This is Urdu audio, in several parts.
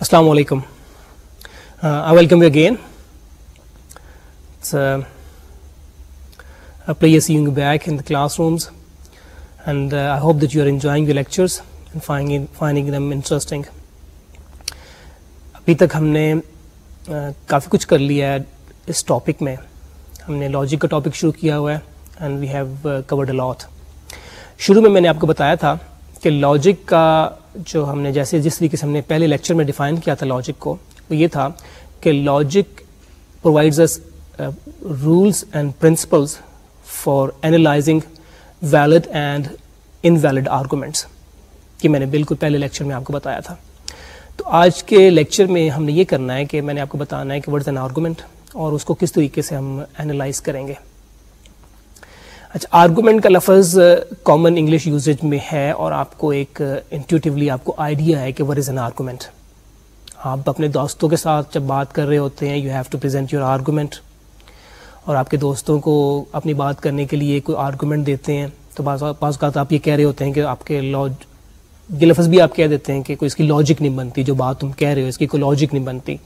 السلام علیکم I welcome you again play saving back in the classrooms and I hope that you are enjoying you lectures them interesting ابھی تک ہم نے uh, کافی کچھ کر لیا ہے اس ٹاپک میں. ہم نے لاجک کا ٹاپک شروع کیا ہوا ہے and we have covered a lot شروع میں میں نے آپ کو بتایا تھا کہ لاجک کا جو ہم نے جیسے جس طریقے سے ہم نے پہلے لیکچر میں ڈیفائن کیا تھا لاجک کو، وہ یہ تھا کہ logic provides us rules and principles for analysing valid and invalid arguments کہ میں نے بالکل پہلے لیکچر میں آپ کو بتایا تھا۔ تو آج کے لیکچر میں ہم نے یہ کرنا ہے کہ میں نے آپ کو بتانا ہے کہ وٹ از این آرگومنٹ اور اس کو کس طریقے سے ہم اینالائز کریں گے۔ اچھا آرگومنٹ کا لفظ کامن انگلش یوزیج میں ہے اور آپ کو ایک انٹیوٹیولی آپ کو آئیڈیا ہے کہ وٹ از این آرگومنٹ آپ اپنے دوستوں کے ساتھ جب بات کر رہے ہوتے ہیں you have to present your argument اور آپ کے دوستوں کو اپنی بات کرنے کے لیے کوئی آرگومنٹ دیتے ہیں، تو بعض اوقات آپ یہ کہہ رہے ہوتے ہیں کہ آپ کے لاج یہ لفظ بھی آپ کہہ دیتے ہیں کہ کوئی اس کی لاجک نہیں بنتی، جو بات تم کہہ رہے ہو، اس کی کوئی لاجک نہیں بنتی.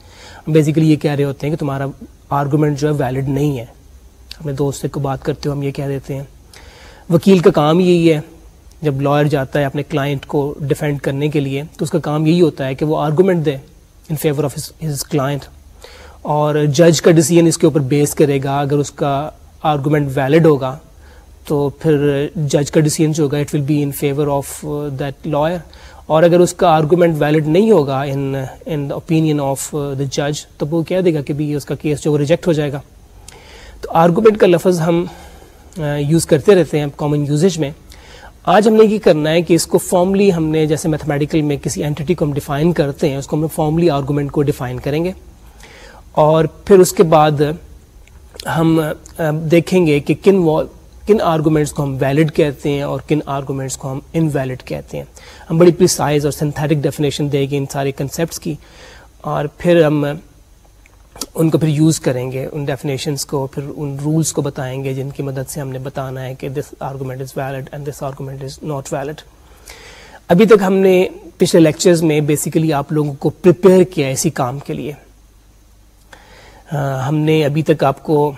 بیسیکلی یہ کہہ رہے ہوتے ہیں کہ تمہارا آرگومنٹ جو ہے ویلڈ نہیں ہے. ہمیں دوست سے کو بات کرتے ہو ہم یہ کہہ دیتے ہیں، وکیل کا کام یہی ہے، جب لائر جاتا ہے اپنے کلائنٹ کو ڈیفینڈ کرنے کے لیے، تو اس کا کام یہی ہوتا ہے کہ وہ argument they in favour of his client اور جج کا ڈیسیزن اس کے اوپر بیس کرے گا، اگر اس کا آرگومنٹ ویلڈ ہوگا، تو پھر جج کا ڈیسیزن جو ہوگا it will be in favour of that lawyer اور اگر اس کا آرگومنٹ ویلڈ نہیں ہوگا ان ان اوپینین آف دا جج تو وہ کہہ دے گا کہ بھی اس کا کیس جو ریجیکٹ ہو جائے گا۔ تو آرگومنٹ کا لفظ ہم یوز کرتے رہتے ہیں کامن یوزیج میں۔ آج ہم نے یہ کرنا ہے کہ اس کو فارملی ہم نے جیسے میتھمیٹیکل میں کسی اینٹی کو ہم ڈیفائن کرتے ہیں، اس کو ہم فارملی آرگومنٹ کو ڈیفائن کریں گے۔ اور پھر اس کے بعد ہم دیکھیں گے کہ کن کن آرگومنٹس کو ہم ویلڈ کہتے ہیں اور کن آرگومنٹس کو ہم انویلڈ کہتے ہیں۔ ہم بڑی پریسائز اور سنتھیٹک ڈیفینیشن دیں گے ان سارے کنسیپٹس کی۔ اور پھر ہم ان کو پھر یوز کریں گے، ان ڈیفینیشنس کو، پھر ان رولس کو بتائیں گے جن کی مدد سے ہم نے بتانا ہے کہ this argument is valid and this argument is not valid ابھی تک ہم نے پچھلے لیکچرز میں بیسیکلی آپ لوگوں کو پریپیئر کیا اسی کام کے لیے۔ ہم نے ابھی تک آپ کو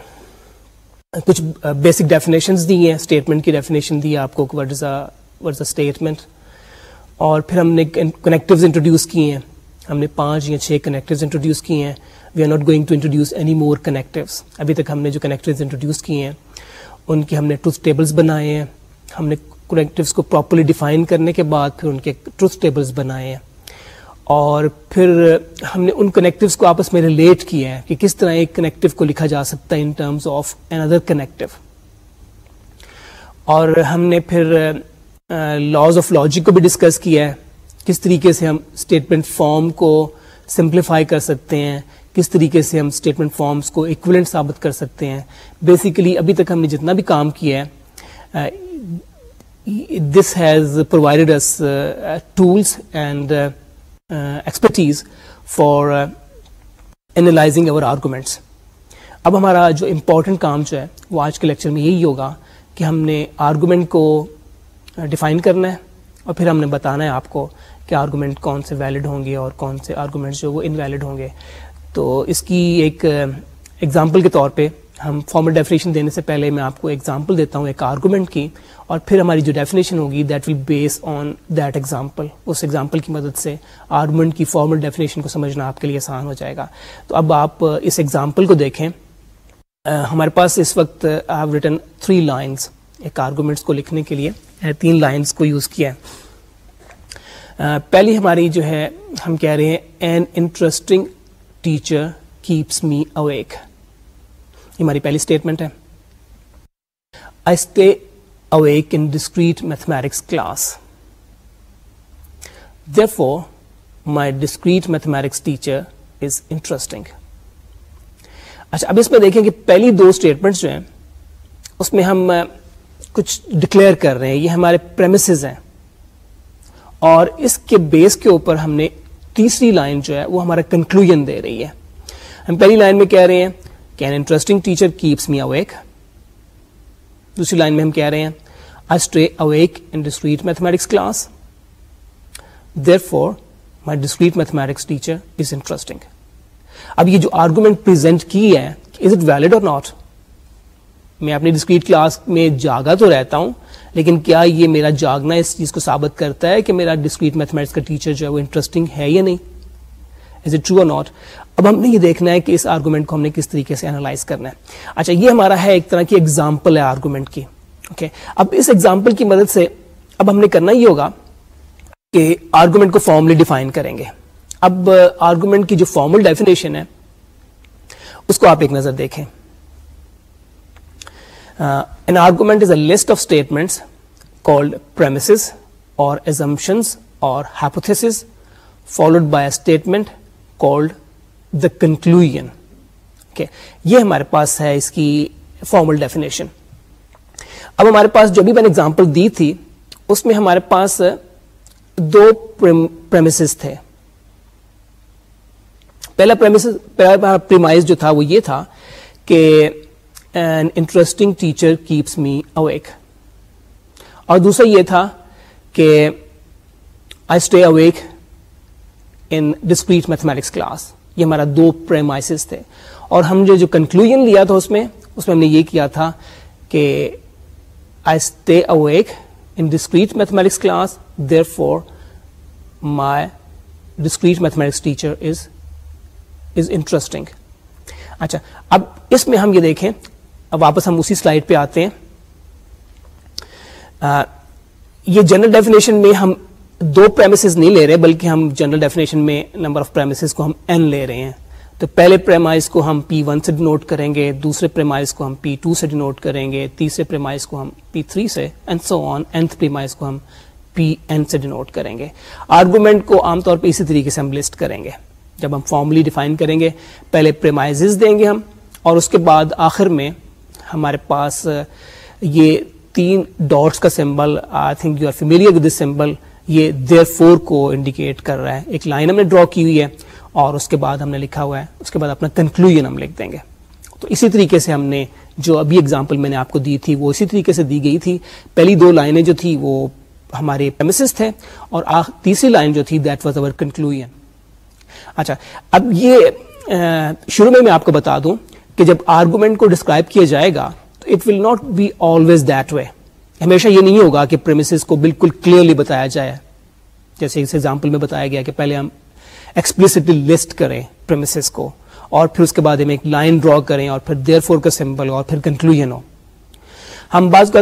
کچھ بیسک ڈیفینیشنز دی ہیں اسٹیٹمنٹ کی ڈیفینیشن دی ہے آپ کو اے اسٹیٹمنٹ اور پھر ہم نے کنیکٹوز انٹروڈیوس کیے ہیں۔ ہم نے پانچ یا چھ کنیکٹوز انٹروڈیوس کیے ہیں. We are not going to introduce any more connectives ابھی تک ہم نے جو کنیکٹرز انٹروڈیوس کیے ہیں، ان کے ہم نے ٹروتھ ٹیبلس بنائے ہیں. ہم نے کنیکٹوس کو پراپرلی ڈیفائن کرنے کے بعد پھر ان کے ٹروتھ ٹیبلس بنائے ہیں. اور پھر ہم نے ان کنیکٹوس کو آپس میں ریلیٹ کیا ہے کہ کس طرح ایک کنیکٹو کو لکھا جا سکتا ہے in terms of another connective اور ہم نے پھر لاز آف لاجک کو بھی ڈسکس کیا ہے. کس طریقے سے ہم اسٹیٹمنٹ فارم کو سمپلیفائی کر سکتے ہیں، کس طریقے سے ہم اسٹیٹمنٹ فارمس کو اکویلنٹ ثابت کر سکتے ہیں۔ بیسیکلی ابھی تک ہم نے جتنا بھی کام کیا ہے this has provided us tools and expertise for analysing over arguments اب ہمارا جو امپورٹنٹ کام جو ہے، وہ آج کے لیکچر میں یہی ہوگا کہ ہم نے آرگومنٹ کو ڈیفائن کرنا ہے اور پھر ہم نے بتانا ہے آپ کو کہ آرگومنٹ کون سے ویلڈ ہوں گے اور کون سے آرگومنٹس جو وہ انویلڈ ہوں گے۔ تو اس کی ایک uh, ایگزامپل کے طور پہ ہم فارمل ڈیفینیشن دینے سے پہلے میں آپ کو ایگزامپل دیتا ہوں ایک آرگومنٹ کی اور پھر ہماری جو ڈیفینیشن ہوگی that will base on that example us example کی مدد سے آرگومنٹ کی فارمل ڈیفینیشن کو سمجھنا آپ کے لیے آسان ہو جائے گا۔ تو اب آپ uh, اس ایگزامپل کو دیکھیں۔ uh, ہمارے پاس اس وقت آئی ریٹن تھری لائنس ایک آرگومنٹس کو لکھنے کے لیے۔ تین لائنس کو یوز کیا ہے۔ پہلی ہماری جو ہے، ہم کہہ رہے ہیں an interesting teacher keeps me awake یہ ہماری پہلی اسٹیٹمنٹ ہے۔ I stay awake in discrete mathematics class there for my discrete mathematics teacher is interesting اچھا اب اس میں دیکھیں کہ پہلی دو اسٹیٹمنٹ جو ہیں، اس میں ہم کچھ ڈکلیئر کر رہے ہیں۔ یہ ہمارے پریمسز ہیں۔ اور اس کے بیس کے اوپر ہم نے تیسری لائن جو ہے وہ ہمارا کنکلوژن دے رہی ہے۔ ہم پہلی لائن میں کہہ رہے ہیں can interesting teacher keeps me awake دوسری لائن میں ہم کہہ رہے ہیں I stay awake in discrete mathematics class there for my discrete mathematics teacher is interesting اب یہ جو آرگومنٹ پریزنٹ کی ہے is it valid or not میں اپنی ڈسکریٹ کلاس میں جاگا تو رہتا ہوں لیکن کیا یہ میرا جاگنا اس چیز کو ثابت کرتا ہے کہ میرا ڈسکریٹ میتھمیٹکس کا ٹیچر جو ہے وہ انٹرسٹنگ ہے یا نہیں؟ Is it true or not اب ہم نے یہ دیکھنا ہے کہ اس آرگومنٹ کو ہم نے کس طریقے سے انالائز کرنا ہے۔ اچھا یہ ہمارا ہے ایک طرح کی ایگزامپل ہے آرگومنٹ کی اوکے okay. اب اس ایگزامپل کی مدد سے اب ہم نے کرنا یہ ہوگا کہ آرگومنٹ کو فارملی ڈیفائن کریں گے۔ اب آرگومنٹ کی جو فارمل ڈیفینیشن ہے، اس کو آپ ایک نظر دیکھیں۔ An argument is a list of statements called premise or assumptions or hypotheses followed by a statement called the conclusion یہ ہمارے پاس ہے اس کی فارمل ڈیفینیشن اب ہمارے پاس جو بھی میں نے اگزامپل دی تھی اس میں ہمارے پاس دو پریمس تھے پہلا پریمائز جو تھا وہ یہ تھا کہ an interesting teacher keeps me awake اور دوسرا یہ تھا کہ I stay awake in discrete mathematics class یہ ہمارا دو پریمائسز تھے۔ اور ہم جو جو کنکلوژ لیا تھا اس میں اس میں ہم نے یہ کیا تھا کہ I stay awake in discrete mathematics class there for my discrete mathematics teacher is is interesting اچھا اب اس میں ہم یہ دیکھیں اب واپس ہم اسی سلائڈ پہ آتے ہیں۔ آ, یہ جنرل ڈیفینیشن میں ہم دو پریمسز نہیں لے رہے بلکہ ہم جنرل ڈیفینیشن میں نمبر آف پریمسز کو ہم این لے رہے ہیں۔ تو پہلے پریمائز کو ہم پی ون سے ڈینوٹ کریں گے دوسرے پریمائز کو ہم پی ٹو سے ڈینوٹ کریں گے تیسرے پریمائز کو ہم پی تھری سے and so on nth premise کو ہم پی این سے ڈینوٹ کریں گے۔ آرگومنٹ کو عام طور پہ اسی طریقے سے ہم لسٹ کریں گے۔ جب ہم فارملی ڈیفائن کریں گے پہلے پریمائز دیں گے ہم اور اس کے بعد آخر میں ہمارے پاس یہ تین ڈاٹس کا symbol, I think you are familiar with this symbol, یہ دیر فور کو انڈیکیٹ کر رہا ہے۔ ایک لائن ہم نے ڈرا کی ہوئی ہے اور اس کے بعد ہم نے لکھا ہوا ہے، اس کے بعد اپنا کنکلوژ ہم لکھ دیں گے۔ تو اسی طریقے سے ہم نے جو ابھی اگزامپل میں نے آپ کو دی تھی، وہ اسی طریقے سے دی گئی تھی۔ پہلی دو لائنیں جو تھی وہ ہمارے پرمسز تھے اور تیسری لائن جو تھی دیٹ واز اوور کنکلوژ اچھا اب یہ شروع میں میں آپ کو بتا دوں۔ کہ جب آرگومنٹ کو ڈسکرائب کیا جائے گا، تو it will not be always that way ہمیشہ یہ نہیں ہوگا کہ پریمسز کو بالکل کلیئرلی بتایا جائے. جیسے اس ایگزامپل میں بتایا گیا کہ پہلے ہم ایکسپلسٹلی لسٹ کریں پریمسز کو، اور پھر اس کے بعد ہم ایک لائن ڈرا کریں، اور پھر دیر فور کا سمبل اور پھر کنکلوژ ہو. ہم بعض کا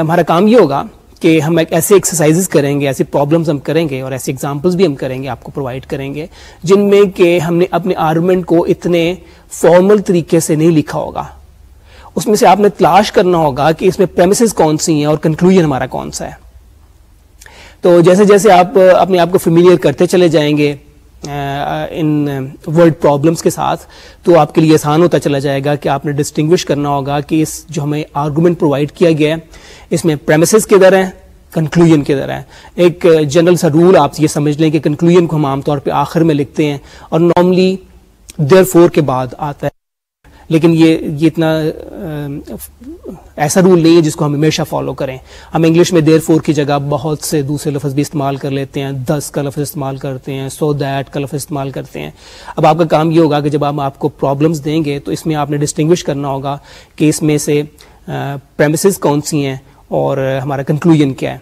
ہمارا کام یہ ہوگا کہ ہم ایک ایسے ایکسرسائز کریں گے ایسی پرابلمس ہم کریں گے اور ایسے ایگزامپلس بھی ہم کریں گے، آپ کو پرووائڈ کریں گے، جن میں کہ ہم نے اپنے آرگومنٹ کو اتنے فارمل طریقے سے نہیں لکھا ہوگا۔ اس میں سے آپ نے تلاش کرنا ہوگا کہ اس میں پریمسز کون سی ہیں اور کنکلوژ ہمارا کون سا ہے۔ تو جیسے جیسے آپ اپنے آپ کو فیملیئر کرتے چلے جائیں گے ان ورڈ پرابلمس کے ساتھ تو آپ کے لیے آسان ہوتا چلا جائے گا کہ آپ نے ڈسٹنگوش کرنا ہوگا کہ اس جو ہمیں آرگومنٹ پرووائڈ کیا گیا ہے، اس میں پریمسز کدھر ہیں کنکلوژن کدھر ہے ایک جنرل سا رول آپ یہ سمجھ لیں کہ کنکلوژن کو ہم عام طور پہ آخر میں لکھتے ہیں اور نارملی دیر فور کے بعد آتا ہے۔ لیکن یہ یہ اتنا ایسا رول نہیں ہے جس کو ہم ہمیشہ فالو کریں۔ ہم انگلش میں دیر فور کی جگہ بہت سے دوسرے لفظ بھی استعمال کر لیتے ہیں۔ دس کا لفظ استعمال کرتے ہیں۔ سو دیٹ کا لفظ استعمال کرتے ہیں۔ اب آپ کا کام یہ ہوگا کہ جب ہم آپ کو پرابلمس دیں گے تو اس میں آپ نے ڈسٹنگوش کرنا ہوگا کہ اس میں سے پریمسز کون سی ہیں اور ہمارا کنکلوژن کیا ہے۔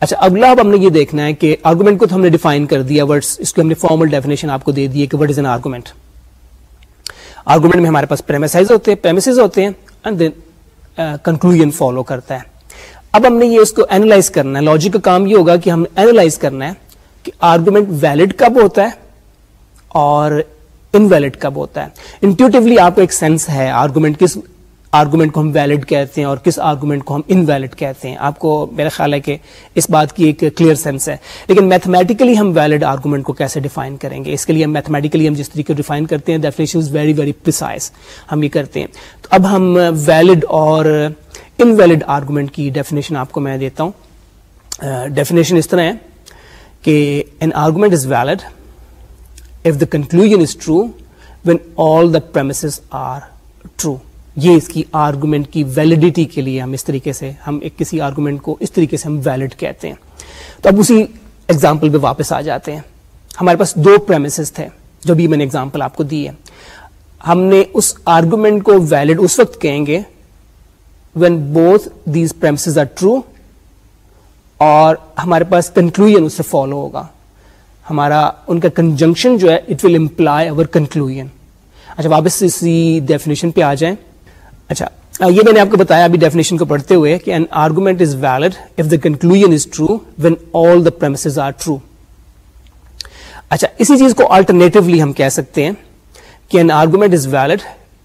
اچھا اگلا اب ہم نے یہ دیکھنا ہے کہ آرگومنٹ کو تو ہم نے ڈیفائن کر دیا ورڈس اس کو ہم نے فارمل ڈیفینیشن آپ کو دے دی کہ what is an argument argument میں ہمارے پاس پریمیسائز ہوتے ہیں پریمسز ہوتے ہیں اینڈ دین کنکلوژن فالو کرتا ہے۔ اب ہم نے یہ اس کو اینالائز کرنا ہے۔ لاجک کا کام یہ ہوگا کہ ہم اینالائز کرنا ہے کہ آرگومنٹ ویلڈ کب ہوتا ہے اور انویلڈ کب ہوتا ہے۔ انٹیوٹیولی آپ کو ایک سینس ہے آرگومنٹ کس آرگومنٹ کو ہم ویلڈ کہتے ہیں اور کس آرگومنٹ کو ہم انویلڈ کہتے ہیں؟ آپ کو میرا خیال ہے کہ اس بات کی ایک کلیئر سینس ہے۔ لیکن میتھمیٹیکلی ہم ویلڈ آرگومنٹ کو کیسے ڈیفائن کریں گے؟ اس کے لیے ہم میتھمیٹیکلی ہم جس طریقے ڈیفائن کرتے ہیں definition is very very precise ہم یہ کرتے ہیں۔ تو اب ہم ویلڈ اور انویلڈ آرگومنٹ کی ڈیفینیشن آپ کو میں دیتا ہوں۔ ڈیفینیشن اس طرح ہے کہ an argument is valid if the conclusion is true when all the premises are true یہ اس کی آرگومنٹ کی ویلڈیٹی کے لیے ہم اس طریقے سے ہم ایک کسی آرگومنٹ کو اس طریقے سے ہم ویلڈ کہتے ہیں۔ تو اب اسی ایگزامپل پہ واپس آ جاتے ہیں۔ ہمارے پاس دو پریمسز تھے جو بھی میں نے ایگزامپل آپ کو دی ہے۔ ہم نے اس آرگومنٹ کو ویلڈ اس وقت کہیں گے when both these premises are true اور ہمارے پاس کنکلوژ اس سے فالو ہوگا۔ ہمارا ان کا کنجنکشن جو ہے it will imply over conclusion اچھا واپس اسی ڈیفینیشن پہ آ جائیں۔ اچھا یہ میں نے آپ کو بتایا ابھی ڈیفینیشن کو پڑھتے ہوئے کہ an argument is valid if the conclusion is true when all the premises are true اچھا اسی چیز کو آلٹرنیٹولی ہم کہہ سکتے ہیں کہ an argument is valid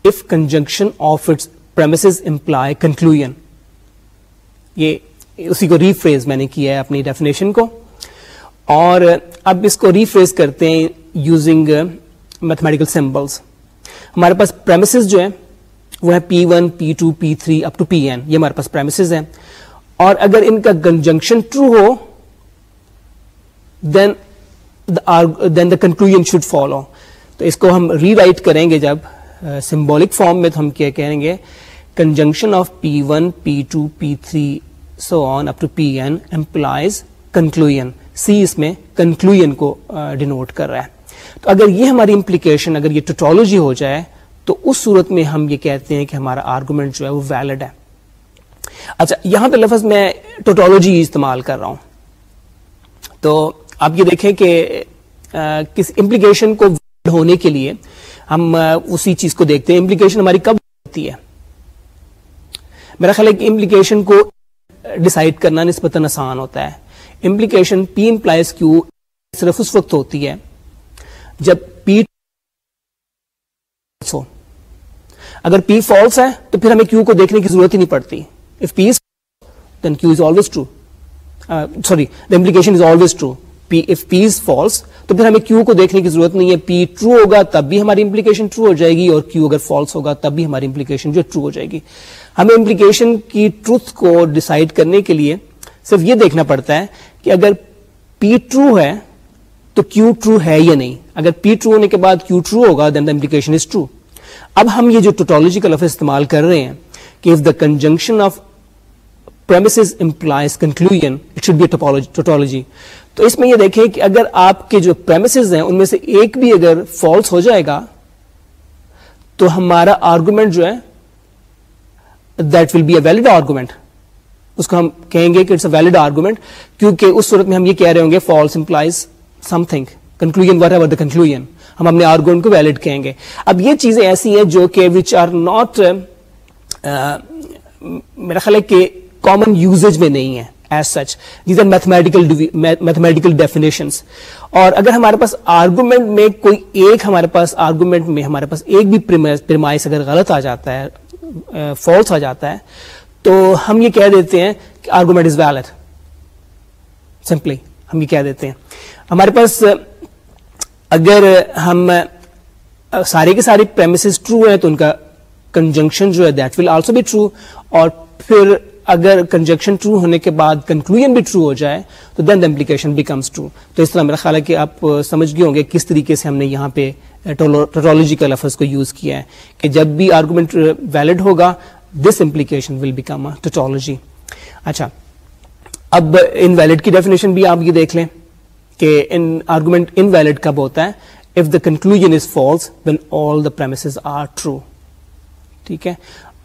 if conjunction of its premises imply conclusion یہ اسی کو ریفریز میں نے کیا ہے اپنی ڈیفینیشن کو۔ اور اب اس کو ریفریز کرتے ہیں یوزنگ میتھمیٹیکل سمبلس ہمارے پاس پریمسز جو ہیں وہ ہے P one P two P three up to P N یہ ہمارے پاس پریمسز ہیں. اور اگر ان کا conjunction true who then then the conclusion should follow تو اس کو ہم ری رائٹ کریں گے جب uh, سمبولک فارم میں تو ہم کیا کہیں گے conjunction of P one P two P three so on up to P N implies conclusion C اس میں کنکلوژ کو uh, ڈینوٹ کر رہا ہے. تو اگر یہ ہماری امپلیکیشن اگر یہ ٹوٹالوجی ہو جائے تو اس صورت میں ہم یہ کہتے ہیں کہ ہمارا آرگومنٹ جو ہے وہ ویلڈ ہے۔ اچھا یہاں پہ لفظ میں ٹوٹالوجی استعمال کر رہا ہوں۔ تو آپ یہ دیکھیں کہ کس امپلیکیشن کو ہونے کے لیے ہم اسی چیز کو دیکھتے ہیں۔ امپلیکیشن ہماری کب ہوتی ہے؟ میرا خیال ہے کہ امپلیکیشن کو ڈسائڈ کرنا نسبتاً آسان ہوتا ہے۔ امپلیکیشن پی امپلائز کیو صرف اس وقت ہوتی ہے جب پی ہو اگر پی فالس ہے تو پھر ہمیں کیو کو دیکھنے کی ضرورت ہی نہیں پڑتی۔ If P is then Q is always true sorry the implication is always true P if P is false تو پھر ہمیں کیو کو دیکھنے کی ضرورت نہیں ہے۔ پی ٹرو ہوگا تب بھی ہماری امپلیکیشن ٹرو ہو جائے گی اور کیو اگر فالس ہوگا تب بھی ہماری امپلیکیشن جو ٹرو ہو جائے گی۔ ہمیں امپلیکیشن کی ٹروتھ کو ڈسائڈ کرنے کے لیے صرف یہ دیکھنا پڑتا ہے کہ اگر پی ٹرو ہے تو کیو ٹرو ہے یا نہیں۔ اگر پی ٹرو ہونے کے بعد کیو ٹرو ہوگا دین دا امپلیکیشن از ٹرو اب ہم یہ جو ٹوٹالوجی کا لفظ استعمال کر رہے ہیں کہ if the conjunction of implies conclusion it should be tautology تو اس میں یہ دیکھیں کہ اگر آپ کے جو پریمسز ہیں ان میں سے ایک بھی اگر فالس ہو جائے گا، تو ہمارا آرگومنٹ جو ہے that will be a valid argument اس کو ہم کہیں گے کہ اٹس اے ویلڈ آرگومنٹ کیونکہ اس صورت میں ہم یہ کہہ رہے ہوں گے false implies something conclusion whatever the conclusion ہم اپنے آرگومنٹ کو ویلڈ کہیں گے۔ اب یہ چیزیں ایسی ہیں جو کہ وچ آر ناٹ میرا خیال ہے کہ کامن یوزیج میں نہیں ہے as such these are mathematical mathematical definitions اور اگر ہمارے پاس آرگومنٹ میں کوئی ایک ہمارے پاس آرگومنٹ میں ہمارے پاس ایک بھی پرمائس اگر غلط آ جاتا ہے uh, فالس آ جاتا ہے، تو ہم یہ کہہ دیتے ہیں کہ آرگومنٹ از ویلڈ سمپلی ہم یہ کہہ دیتے ہیں۔ ہمارے پاس اگر ہم سارے کے سارے پریمسز ٹرو ہیں تو ان کا کنجنکشن جو ہے that will also be true اور پھر اگر کنجنکشن ٹرو ہونے کے بعد کنکلوژ بھی ٹرو ہو جائے تو then the implication becomes true تو اس طرح میرا خیال ہے کہ آپ سمجھ گئے ہوں گے کس طریقے سے ہم نے یہاں پہ ٹوٹالوجی کا لفظ کو یوز کیا ہے کہ جب بھی آرگومنٹ ویلڈ ہوگا this implication will become tautology اچھا اب ان ویلڈ کی ڈیفینیشن بھی آپ یہ دیکھ لیں۔ کہ ان آرگومنٹ ان ویلڈ کب ہوتا ہے؟ If the conclusion is false when all the premise are true ٹھیک ہے؟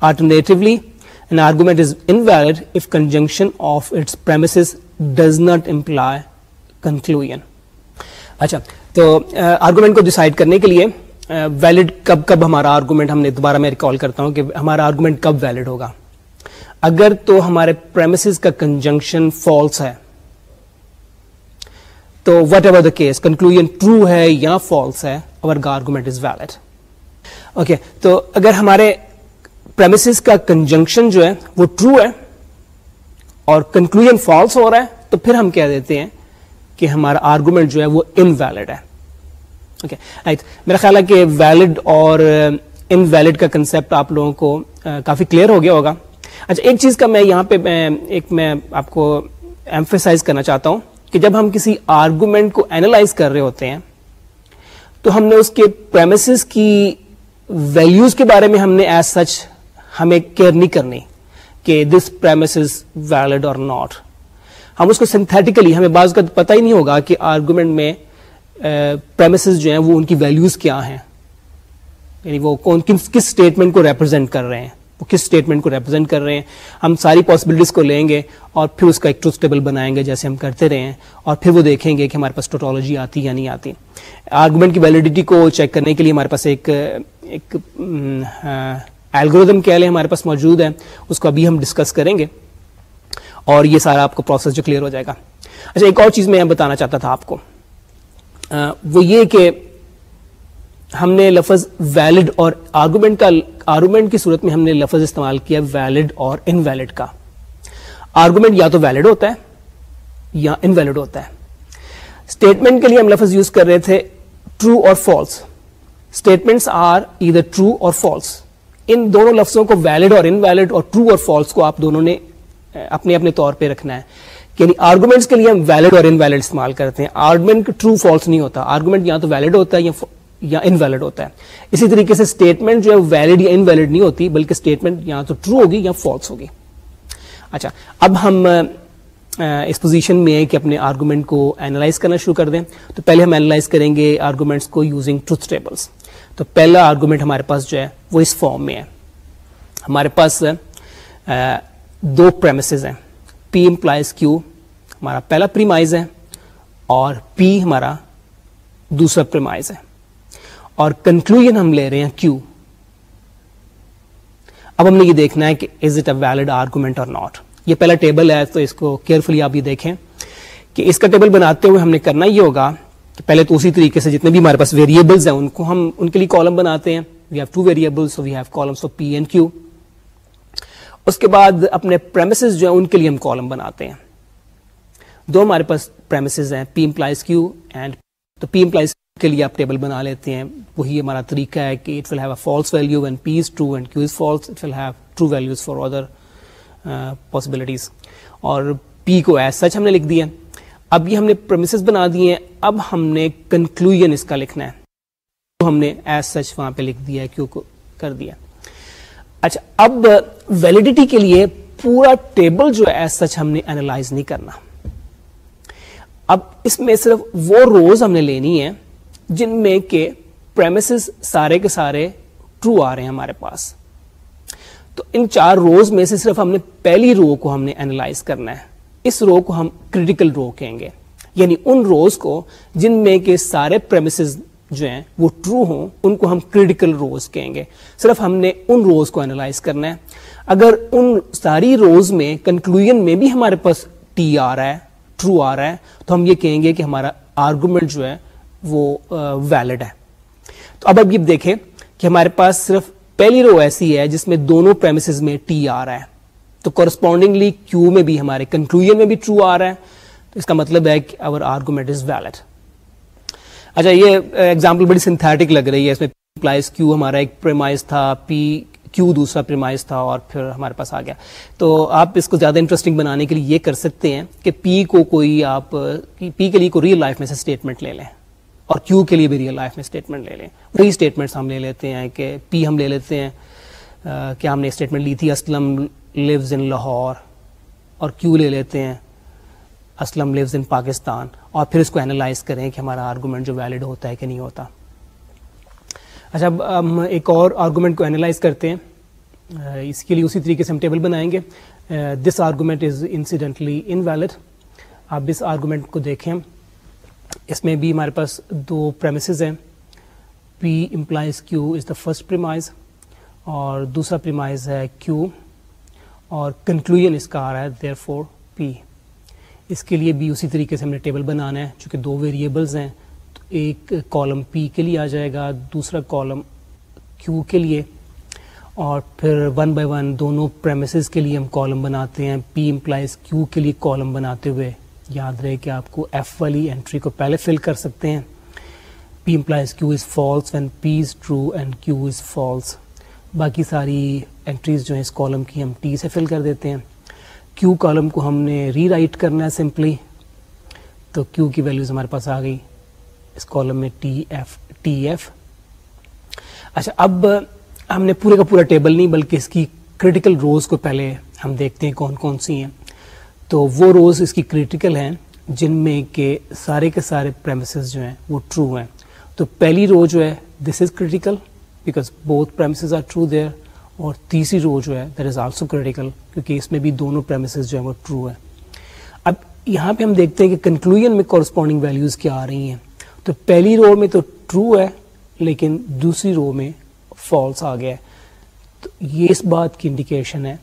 Alternatively an argument is invalid if conjunction of its premise does not imply conclusion اچھا تو آرگومنٹ کو ڈسائڈ کرنے کے لیے ویلڈ کب کب ہمارا آرگومنٹ ہم نے دوبارہ میں ریکال کرتا ہوں کہ ہمارا آرگومنٹ کب ویلڈ ہوگا۔ اگر تو ہمارے پرمسز کا کنجنکشن فالس ہے تو whatever the case conclusion true ہے یا فالس ہے over argument is valid okay تو اگر ہمارے پرمسز کا کنجنکشن جو ہے وہ ٹرو ہے اور کنکلوژ فالس ہو رہا ہے، تو پھر ہم کہہ دیتے ہیں کہ ہمارا آرگومنٹ جو ہے وہ ان ویلڈ ہے. اوکے رائٹ میرا خیال ہے کہ ویلڈ اور uh, ان ویلڈ کا کنسپٹ آپ لوگوں کو uh, کافی کلیئر ہو گیا ہوگا. اچھا ایک چیز کا میں یہاں پہ ایک میں آپ کو ایمفیسائز کرنا چاہتا ہوں. کہ جب ہم کسی آرگومنٹ کو اینالائز کر رہے ہوتے ہیں، تو ہم نے اس کے پریمسز کی ویلیوز کے بارے میں ہم نے ایز سچ ہمیں کیئر نہیں کرنی کہ this premise valid or not ہم اس کو سنتھیٹیکلی ہمیں بعض کا پتہ ہی نہیں ہوگا کہ آرگومنٹ میں uh, پریمسز جو ہیں وہ ان کی ویلیوز کیا ہیں یعنی وہ کون، کس اسٹیٹمنٹ کو ریپرزینٹ کر رہے ہیں۔ وہ کس اسٹیٹمنٹ کو ریپرزینٹ کر رہے ہیں، ہم ساری پاسبلٹیز کو لیں گے اور پھر اس کا ایک ٹروس ٹیبل بنائیں گے جیسے ہم کرتے رہے ہیں اور پھر وہ دیکھیں گے کہ ہمارے پاس ٹوٹالوجی آتی یا نہیں آتی۔ آرگومنٹ کی ویلڈیٹی کو چیک کرنے کے لیے ہمارے پاس ایک ایک الگوریدم کہہ لیں ہمارے پاس موجود ہے، اس کو ابھی ہم ڈسکس کریں گے اور یہ سارا آپ کو پروسیس جو کلیئر ہو جائے گا۔ اچھا ایک اور چیز میں بتانا چاہتا تھا آپ کو۔ وہ یہ کہ ہم نے لفظ ویلڈ اور آرگومنٹ کا آرگومنٹ کی صورت میں ہم نے لفظ استعمال کیا ویلڈ اور انویلڈ کا۔ آرگومنٹ یا تو ویلڈ ہوتا ہے یا انویلڈ ہوتا ہے۔ اسٹیٹمنٹ کے لیے ہم لفظ یوز کر رہے تھے ٹرو اور false statements are either true or false ان دونوں لفظوں کو ویلڈ اور انویلڈ اور ٹرو اور فالس کو آپ دونوں نے اپنے اپنے طور پہ رکھنا ہے۔ یعنی آرگومنٹس کے لیے ہم ویلڈ اور انویلڈ استعمال کرتے ہیں۔ آرگومنٹ ٹرو فالس نہیں ہوتا۔ آرگومنٹ یا تو ویلڈ ہوتا ہے یا انویلڈ ہوتا ہے۔ اسی طریقے سے اسٹیٹمنٹ جو ہے ویلڈ یا انویلڈ نہیں ہوتی، بلکہ اسٹیٹمنٹ یا تو ٹرو ہوگی یا فالس ہوگی۔ اچھا اب ہم اس پوزیشن میں ہے کہ اپنے آرگومنٹ کو اینالائز کرنا شروع کر دیں۔ تو پہلے ہم اینالائز کریں گے آرگومنٹس کو یوزنگ ٹروتھ ٹیبلس تو پہلا آرگومنٹ ہمارے پاس جو ہے وہ اس فارم میں ہے۔ ہمارے پاس دو پریمسز ہیں۔ پی امپلائز کیو ہمارا پہلا پریمائز ہے اور پی ہمارا دوسرا پریمائز ہے۔ اور کنکلوژن ہم لے رہے ہیں کیو اب ہم نے یہ دیکھنا ہے کہ is it a valid argument or not یہ پہلا ٹیبل ہے، تو اس کو کیئرفلی آپ یہ دیکھیں کہ اس کا ٹیبل بناتے ہوئے ہم نے کرنا یہ ہوگا کہ پہلے تو اسی طریقے سے جتنے بھی ہمارے پاس ویریبلس ہیں، ان کو ہم، ان کے لیے کالم بناتے ہیں. We have two variables we have columns of P and Q اس کے بعد اپنے پریمسز جو ہیں، ان کے لیے ہم کالم بناتے ہیں. دو ہمارے پاس پریمسز ہیں پی امپلائز کیو اینڈ تو پی امپلائز کے لیے آپ ٹیبل بنا لیتے ہیں۔ وہی ہمارا طریقہ ہے کہ it will have a false value and P is true and Q is false it will have true values for other possibilities اور پی کو ایز سچ ہم نے لکھ دیا۔ اب یہ ہم نے پرمیسز بنا دیے ہیں۔ اب ہم نے کنکلوژن اس کا لکھنا ہے۔ تو ہم نے ایز سچ وہاں پہ لکھ دیا ہے کیوں کو کر دیا۔ اچھا اب ویلڈیٹی کے لیے پورا ٹیبل جو ہے ایز سچ ہم نے اینالائز نہیں کرنا۔ اب اس میں صرف وہ روز ہم نے لینی ہے جن میں کہ پریمسز سارے کے سارے ٹرو آ رہے ہیں ہمارے پاس۔ تو ان چار روز میں سے صرف ہم نے پہلی رو کو ہم نے اینالائز کرنا ہے۔ اس رو کو ہم کریٹیکل رو کہیں گے۔ یعنی ان روز کو جن میں کہ سارے پریمسز جو ہیں وہ ٹرو ہوں، ان کو ہم کریٹیکل روز کہیں گے۔ صرف ہم نے ان روز کو اینالائز کرنا ہے۔ اگر ان ساری روز میں کنکلوژن میں بھی ہمارے پاس ٹی آ رہا ہے ٹرو آ رہا ہے، تو ہم یہ کہیں گے کہ ہمارا آرگومنٹ جو ہے وہ ویلڈ ہے۔ تو اب اب یہ دیکھیں کہ ہمارے پاس صرف پہلی رو ایسی ہے جس میں دونوں پریمسز میں ٹی آ رہا ہے۔ تو کورسپونڈنگلی کیو میں بھی ہمارے کنکلوژن میں بھی ٹرو آ رہا ہے۔ تو اس کا مطلب ہے کہ اوور آرگومنٹ از ویلڈ اچھا یہ ایگزامپل بڑی سنتھیٹک لگ رہی ہے۔ اس میں پلائز کیو ہمارا ایک پریمائز تھا پی کیو دوسرا پریمائز تھا اور پھر ہمارے پاس آ گیا۔ تو آپ اس کو زیادہ انٹرسٹنگ بنانے کے لیے یہ کر سکتے ہیں کہ پی کو کوئی آپ پی کے لیے کوئی ریئل لائف میں سے اسٹیٹمنٹ لے لیں۔ اور کیو کے لیے بھی ریئل لائف میں اسٹیٹمنٹ لے لیں۔ وہی اسٹیٹمنٹس ہم لے لیتے ہیں کہ پی ہم لے لیتے ہیں۔ کیا ہم نے اسٹیٹمنٹ لی تھی، اسلم لیوز ان لاہور۔ اور کیو لے لیتے ہیں، اسلم لیوز ان پاکستان۔ اور پھر اس کو اینالائز کریں کہ ہمارا آرگومنٹ جو ویلڈ ہوتا ہے کہ نہیں ہوتا۔ اچھا اب ہم ایک اور آرگومنٹ کو اینالائز کرتے ہیں۔ اس کے لیے اسی طریقے سے ہم ٹیبل بنائیں گے۔ This argument is incidentally invalid آپ اس آرگومنٹ کو دیکھیں۔ اس میں بھی ہمارے پاس دو پریمسز ہیں. P implies Q is the first premise اور دوسرا پریمائز ہے کیو اور کنکلوژن اس کا آ رہا ہے دیر فور پی اس کے لیے بھی اسی طریقے سے ہم نے ٹیبل بنانا ہے، چونکہ دو ویریبلز ہیں. تو ایک کالم پی کے لیے آ جائے گا، دوسرا کالم کیو کے لیے. اور پھر ون بائی ون دونوں پریمسز کے لیے ہم کالم بناتے ہیں. پی امپلائز کیو کے لیے کالم بناتے ہوئے. یاد رہے کہ آپ کو ایف والی انٹری کو پہلے فل کر سکتے ہیں۔ P implies Q is false when P is true and Q is false باقی ساری انٹریز جو ہیں اس کالم کی ہم ٹی سے فل کر دیتے ہیں۔ کیو کالم کو ہم نے ری رائٹ کرنا ہے سمپلی تو کیو کی ویلیوز ہمارے پاس آ گئی۔ اس کالم میں ٹی ایف ٹی ایف اچھا اب ہم نے پورے کا پورا ٹیبل نہیں بلکہ اس کی کریٹیکل روز کو پہلے ہم دیکھتے ہیں کون کون سی ہیں۔ تو وہ روز اس کی کریٹیکل ہیں جن میں کہ سارے کے سارے پریمسز جو ہیں وہ ٹرو ہیں۔ تو پہلی رو جو ہے this is critical because both premises are true there اور تیسری رو جو ہے دیٹ از آلسو کریٹیکل کیونکہ اس میں بھی دونوں پریمسز جو ہیں وہ ٹرو ہے اب یہاں پہ ہم دیکھتے ہیں کہ کنکلوژن میں کورسپونڈنگ ویلیوز کیا آ رہی ہیں۔ تو پہلی رو میں تو ٹرو ہے لیکن دوسری رو میں فالس آ گیا ہے۔ تو یہ اس بات کی انڈیکیشن ہے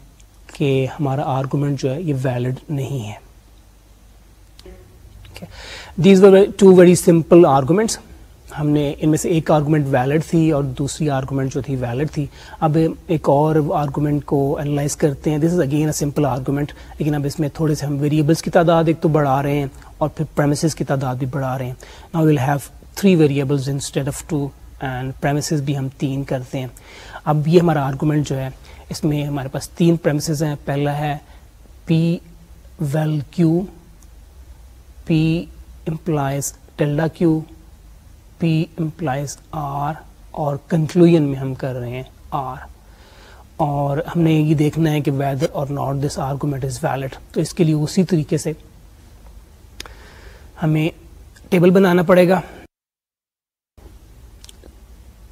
کہ ہمارا آرگومنٹ جو ہے یہ ویلڈ نہیں ہے. These two very simple arguments ہم نے ان میں سے ایک آرگومنٹ ویلڈ تھی اور دوسری آرگومنٹ جو تھی ویلڈ تھی. اب ایک اور آرگومنٹ کو انالائز کرتے ہیں. This is again a simple argument لیکن اب اس میں تھوڑے سے ہم ویریبلس کی تعداد ایک تو بڑھا رہے ہیں اور پھر پریمسز کی تعداد بھی بڑھا رہے ہیں. نا will have three variables instead of two and premises بھی ہم تین کرتے ہیں. اب یہ ہمارا آرگومنٹ جو ہے اس میں ہمارے پاس تین پریمسز ہیں۔ پہلا ہے P vel Q P implies tilde Q P implies R اور کنکلوژن میں ہم کر رہے ہیں آر اور ہم نے یہ دیکھنا ہے کہ whether or not this argument is valid تو اس کے لیے اسی طریقے سے ہمیں ٹیبل بنانا پڑے گا۔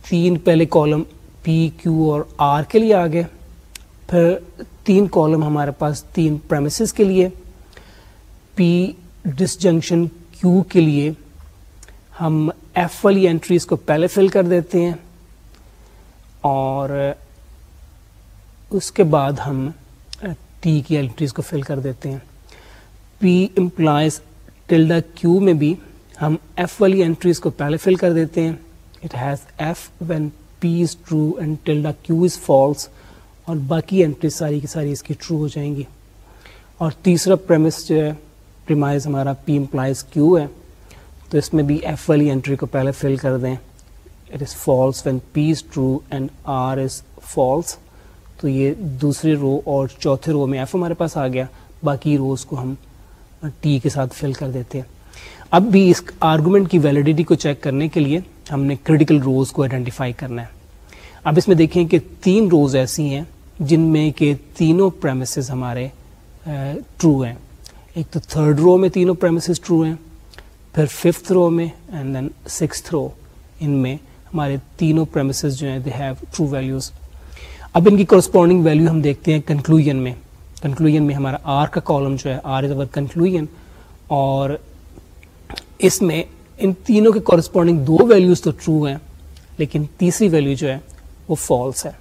تین پہلے کالم پی کیو اور آر کے لیے آگے۔ پھر تین کالم ہمارے پاس تین پریمسز کے لیے پی ڈس جنکشن کیو کے لیے ہم ایف والی انٹریز کو پہلے فل کر دیتے ہیں اور اس کے بعد ہم ٹی کی انٹریز کو فل کر دیتے ہیں۔ پی امپلائز ٹلڈا کیو میں بھی ہم ایف والی انٹریز کو پہلے فل کر دیتے ہیں۔ It has F when P is true and tilde Q is false اور باقی انٹریز ساری کی ساری اس کی ٹرو ہو جائیں گی۔ اور تیسرا پریمس جو ہے پریمائز ہمارا پی امپلائز کیو ہے۔ تو اس میں بھی ایف والی انٹری کو پہلے فل کر دیں۔ It is false when P is true and R is false تو یہ دوسری رو اور چوتھے رو میں ایف ہمارے پاس آ گیا۔ باقی روز کو ہم ٹی کے ساتھ فل کر دیتے ہیں۔ اب بھی اس آرگومنٹ کی ویلیڈیٹی کو چیک کرنے کے لیے ہم نے کریٹیکل روز کو آئیڈینٹیفائی کرنا ہے۔ اب اس میں دیکھیں کہ تین روز ایسی ہیں۔ جن میں کہ تینوں پریمسز ہمارے ٹرو ہیں۔ ایک تو تھرڈ رو میں تینوں پریمسز ٹرو ہیں، پھر ففتھ رو میں اینڈ دین سکس رو ان میں ہمارے تینوں پریمسز جو ہیں دے ہیو ٹرو ویلیوز اب ان کی کورسپونڈنگ ویلیو ہم دیکھتے ہیں کنکلوژن میں۔ کنکلوژن میں ہمارا آر کا کالم جو ہے آر از اوور کنکلوژن اور اس میں ان تینوں کے کورسپونڈنگ دو ویلیوز تو ٹرو ہیں، لیکن تیسری ویلیو جو ہے، وہ فالس ہے۔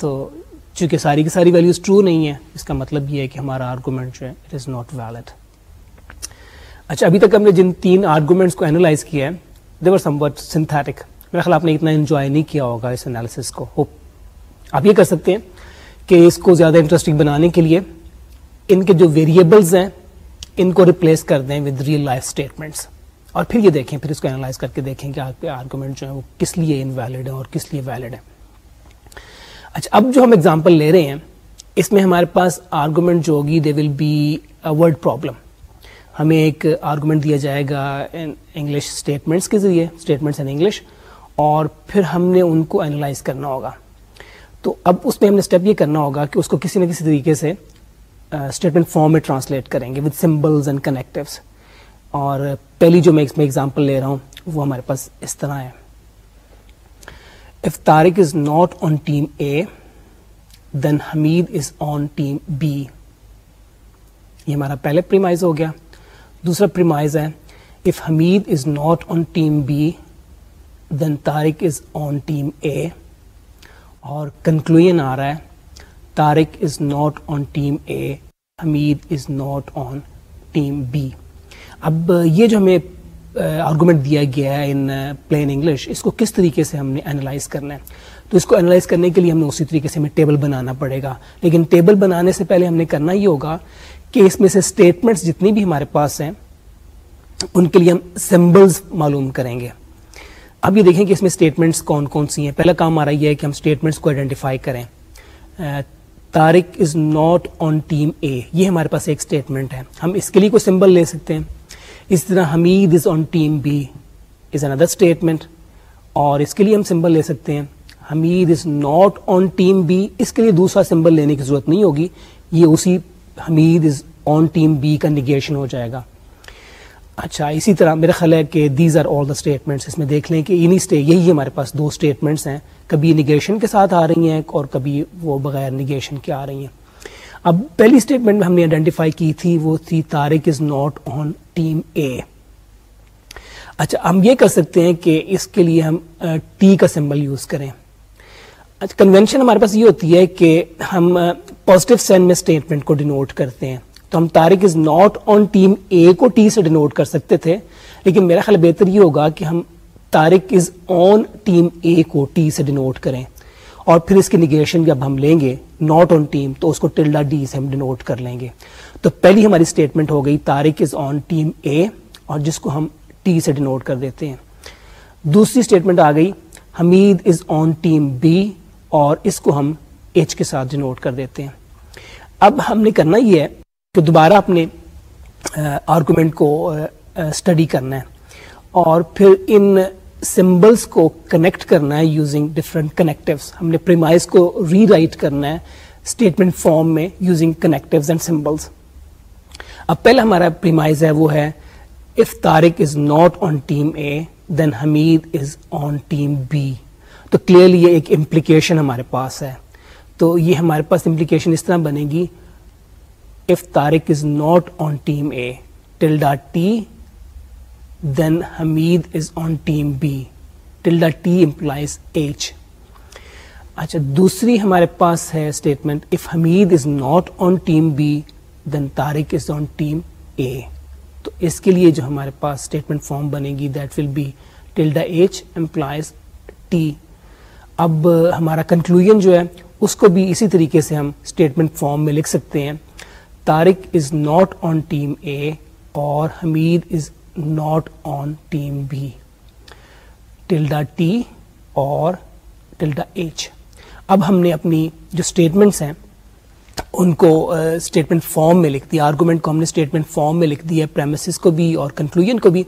تو چونکہ ساری کی ساری ویلیوز ٹرو نہیں ہے اس کا مطلب یہ ہے کہ ہمارا آرگومنٹ جو ہے اٹ از ناٹ ویلڈ اچھا ابھی تک ہم نے جن تین آرگومنٹس کو اینالائز کیا ہے دیور سم وٹ سنتھیٹک میرا خیال آپ نے اتنا انجوائے نہیں کیا ہوگا اس انالیسس کو. ہوپ آپ یہ کر سکتے ہیں کہ اس کو زیادہ انٹرسٹنگ بنانے کے لیے ان کے جو ویریبلز ہیں، ان کو ریپلیس کر دیں ود ریئل لائف اسٹیٹمنٹس اور پھر یہ دیکھیں، پھر اس کو انالائز کر کے دیکھیں کہ آپ کے آرگومنٹ جو ہیں، وہ کس لیے انویلڈ ہے اور کس لیے ویلڈ ہے اچھا اب جو ہم اگزامپل لے رہے ہیں، اس میں ہمارے پاس آرگومنٹ جو ہوگی they will be word problem ہمیں ایک آرگومنٹ دیا جائے گا انگلش اسٹیٹمنٹس کے ذریعے اسٹیٹمنٹس ان انگلش اور پھر ہم نے ان کو انالائز کرنا ہوگا۔ تو اب اس میں ہم نے اسٹیپ یہ کرنا ہوگا کہ اس کو کسی نہ کسی طریقے سے اسٹیٹمنٹ فارم میں ٹرانسلیٹ کریں گے وتھ سمبلز اینڈ کنیکٹوس اور پہلی جو میں اس میں اگزامپل لے رہا ہوں، وہ ہمارے پاس اس طرح ہے۔ If Tariq is not on team A then Hamid is on team B یہ ہمارا پہلے پریمائز ہو گیا. دوسرا پریمائز ہے if Hamid is not on team B then Tariq is on team A اور کنکلوژن آ رہا ہے Tariq is not on team A Hamid is not on team B اب یہ جو ہمیں آرگومنٹ دیا گیا ہے ان پلین انگلش اس کو کس طریقے سے ہم نے اینالائز کرنا ہے؟ تو اس کو اینالائز کرنے کے لیے ہمیں اسی طریقے سے ہمیں ٹیبل بنانا پڑے گا۔ لیکن ٹیبل بنانے سے پہلے ہم نے کرنا یہ ہوگا کہ اس میں سے اسٹیٹمنٹس جتنی بھی ہمارے پاس ہیں، ان کے لیے ہم سمبلز معلوم کریں گے۔ اب یہ دیکھیں کہ اس میں اسٹیٹمنٹس کون کون سی ہیں۔ پہلا کام ہمارا یہ ہے کہ ہم اسٹیٹمنٹس کو آئیڈینٹیفائی کریں۔ تارک از ناٹ آن ٹیم اے یہ ہمارے پاس ایک اسٹیٹمنٹ ہے۔ ہم اس کے لیے کوئی سمبل لے سکتے ہیں۔ اس طرح Hamid is on team B is another statement اور اس کے لیے ہم سمبل لے سکتے ہیں. Hamid is not on team B اس کے لیے دوسرا سمبل لینے کی ضرورت نہیں ہوگی. یہ اسی Hamid is on team B کا نگیشن ہو جائے گا. اچھا اسی طرح میرا خیال ہے کہ these are all the statements اس میں دیکھ لیں کہ انہی یہی ہمارے پاس دو اسٹیٹمنٹس ہیں. کبھی نگیشن کے ساتھ آ رہی ہیں اور کبھی وہ بغیر نگیشن کے آ رہی ہیں. اب پہلی اسٹیٹمنٹ میں ہم نے آئیڈینٹیفائی کی تھی، وہ تھی تارک از ناٹ آن ٹیم اے اچھا ہم یہ کر سکتے ہیں کہ اس کے لیے ہم ٹی کا سمبل یوز کریں۔ اچھا کنوینشن ہمارے پاس یہ ہوتی ہے کہ ہم پازیٹو سین میں اسٹیٹمنٹ کو ڈینوٹ کرتے ہیں۔ تو ہم تارک از ناٹ آن ٹیم اے کو ٹی سے ڈینوٹ کر سکتے تھے، لیکن میرا خیال بہتر یہ ہوگا کہ ہم تارک از آن ٹیم اے کو ٹی سے ڈینوٹ کریں۔ اور پھر اس کی نگیشن جب ہم لیں گے ناٹ آن ٹیم تو اس کو ٹلڈا ڈی سے ہم ڈینوٹ کر لیں گے. تو پہلی ہماری اسٹیٹمنٹ ہو گئی تارک از آن ٹیم اے اور جس کو ہم ٹی سے ڈینوٹ کر دیتے ہیں. دوسری اسٹیٹمنٹ آ گئی حمید از آن ٹیم بی اور اس کو ہم ایچ کے ساتھ ڈینوٹ کر دیتے ہیں. اب ہم نے کرنا یہ ہے کہ دوبارہ اپنے آرگومنٹ کو اسٹڈی کرنا ہے. اور پھر ان سمبلس کو کنیکٹ کرنا ہے یوزنگ ڈفرنٹ کنیکٹوس ہم نے پریمائز کو ری رائٹ کرنا ہے اسٹیٹمنٹ فارم میں یوزنگ کنیکٹوز اینڈ سمبلس اب پہلے ہمارا پریمائز ہے وہ ہے if Tariq is not on team A then Hamid is on team B تو کلیئرلی یہ ایک امپلیکیشن ہمارے پاس ہے. تو یہ ہمارے پاس امپلیکیشن اس طرح بنے گی if if Tariq is not on team A tilde T, then Hamid is on team B. Tilde T implies H. اچھا دوسری ہمارے پاس ہے statement if Hamid is not on team B then Tariq is on team A تو اس کے لیے جو ہمارے پاس اسٹیٹمنٹ فارم بنے گی that will be tilde H implies T اب ہمارا کنکلوژن جو ہے اس کو بھی اسی طریقے سے ہم اسٹیٹمنٹ فارم میں لکھ سکتے ہیں تارک is not on team A اور Hamid is not on team B tilde T اور ٹلڈا ایچ اب ہم نے اپنی جو اسٹیٹمنٹس ہیں، ان کو اسٹیٹمنٹ فارم میں لکھ دیا آرگومنٹ کو ہم نے اسٹیٹمنٹ فارم میں لکھ دیا پریمسز کو بھی اور کنکلوژن کو بھی،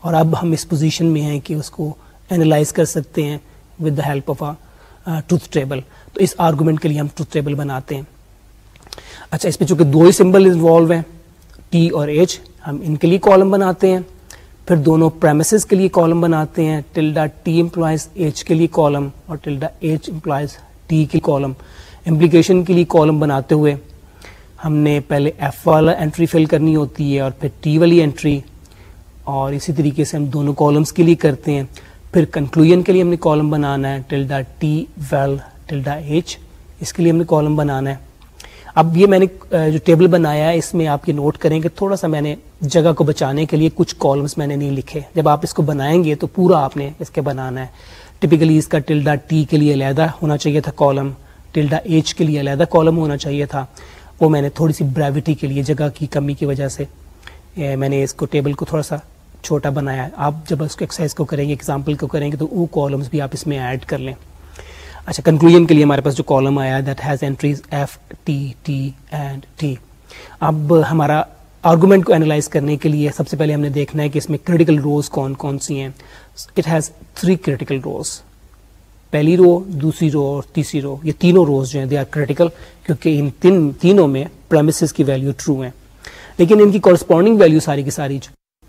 اور اب ہم اس پوزیشن میں ہیں کہ اس کو اینالائز کر سکتے ہیں with the help of truth table تو اس آرگومنٹ کے لیے ہم ٹروتھ ٹیبل بناتے ہیں۔ اچھا اس پہ چونکہ دو ہی سمبل انوالو ہیں ٹی اور ایچ ہم ان کے لیے کالم بناتے ہیں، پھر دونوں پریمسز کے لیے کالم بناتے ہیں ٹلڈا ٹی امپلائز ایچ کے لیے کالم اور ٹلڈا ایچ امپلائز ٹی کے کالم امپلیکیشن کے لیے کالم بناتے ہوئے ہم نے پہلے ایف والا انٹری فل کرنی ہوتی ہے اور پھر ٹی والی انٹری اور اسی طریقے سے ہم دونوں کالمس کے لیے کرتے ہیں. پھر کنکلوژن کے لیے ہم نے کالم بنانا ہے tilde T well tilde H اس کے لیے ہم نے کالم بنانا ہے. اب یہ میں نے جو ٹیبل بنایا ہے، اس میں آپ یہ نوٹ کریں کہ تھوڑا سا میں نے جگہ کو بچانے کے لیے کچھ کالمس میں نے نہیں لکھے۔ جب آپ اس کو بنائیں گے تو پورا آپ نے اس کے بنانا ہے۔ ٹپکلی اس کا ٹلڈا ٹی کے لیے علیحدہ ہونا چاہیے تھا کالم ٹلڈا ایچ کے لیے علیحدہ کالم ہونا چاہیے تھا۔ وہ میں نے تھوڑی سی بریوٹی کے لیے، جگہ کی کمی کی وجہ سے میں نے اس کو ٹیبل کو تھوڑا سا چھوٹا بنایا۔ ہے آپ جب اس کو ایکسرسائز کو کریں گے ایگزامپل کو کریں گے تو وہ کالمس بھی آپ اس میں ایڈ کر لیں۔ اچھا کنکلوژن کے لیے ہمارے پاس جو کالم آیا that has entries F T T and T اب ہمارا آرگومنٹ کو اینالائز کرنے کے لیے سب سے پہلے ہم نے دیکھنا ہے کہ اس میں کریٹیکل روز کون کون سی ہیں۔ It has three critical rows پہلی رو دوسری رو اور تیسری رو یہ تینوں روز جو ہیں دے آر کریٹیکل کیونکہ ان تین تینوں میں پرمسز کی ویلیو ٹرو ہیں۔ لیکن ان کی کورسپونڈنگ ویلیو ساری کی ساری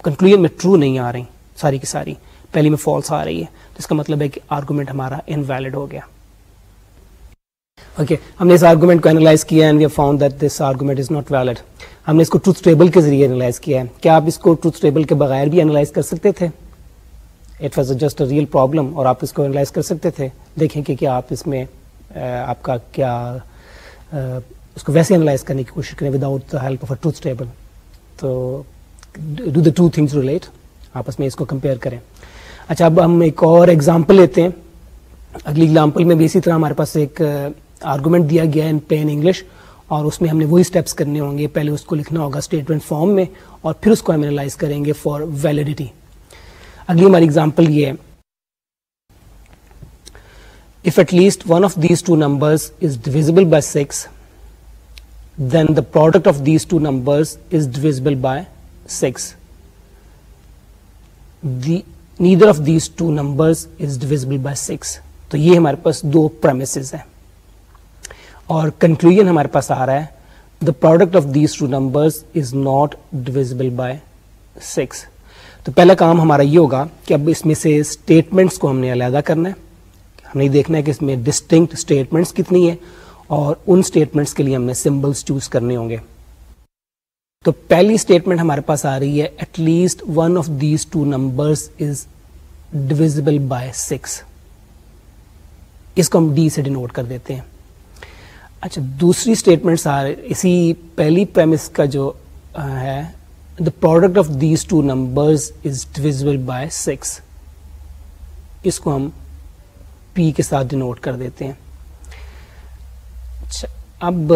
کنکلوژن میں ٹرو نہیں آ رہی، ساری کی ساری، پہلی میں فالس آ رہی ہے۔ تو اس کا مطلب ہے کہ آرگومنٹ ہمارا انویلڈ ہو گیا۔ اوکے ہم نے اس آرگومنٹ کو اینالائز کیا and we found that this argument is not valid ہم نے اس کو ٹروتھ ٹیبل کے ذریعے اینالائز کیا ہے. کیا آپ اس کو ٹروتھ ٹیبل کے بغیر بھی اینالائز کر سکتے تھے؟ It was just a real problem اور آپ اس کو اینالائز کر سکتے تھے. دیکھیں کہ کیا آپ اس میں آپ کا کیا اس کو ویسے اینالائز کرنے کی کوشش کریں without the help of a truth table تو do the two things relate آپس میں اس کو کمپیئر کریں. اچھا اب ہم ایک اور ایگزامپل لیتے ہیں. اگلی ایگزامپل میں بھی اسی طرح ہمارے پاس ایک آرگومنٹ دیا گیا ان پین انگلش اور اس میں ہم نے وہی اسٹیپس کرنے ہوں گے۔ پہلے اس کو لکھنا ہوگا اسٹیٹمنٹ فارم میں اور پھر اس کو ہم اینالائز کریں گے فار ویلڈیٹی اگلی ہماری اگزامپل یہ ہے۔ If at least one of these two numbers is divisible by six then the product of these two numbers is divisible by six neither of these two numbers is divisible by six تو یہ ہمارے پاس دو پرمیسز ہیں۔ اور کنکلوژن ہمارے پاس آ رہا ہے the product of these two numbers is not divisible by six تو پہلا کام ہمارا یہ ہوگا کہ اب اس میں سے اسٹیٹمنٹس کو ہم نے علیحدہ کرنا ہے ہم نے دیکھنا ہے کہ اس میں ڈسٹنکٹ اسٹیٹمنٹس کتنی ہیں، اور ان اسٹیٹمنٹس کے لیے ہم نے سمبلس چوز کرنے ہوں گے۔ تو پہلی اسٹیٹمنٹ ہمارے پاس آ رہی ہے at least one of these two numbers is divisible by six اس کو ہم ڈی سے ڈینوٹ کر دیتے ہیں۔ اچھا دوسری اسٹیٹمنٹس آ اسی پہلی پریمس کا جو ہے the product of these two numbers is divisible by six اس کو ہم پی کے ساتھ ڈینوٹ کر دیتے ہیں۔ اچھا اب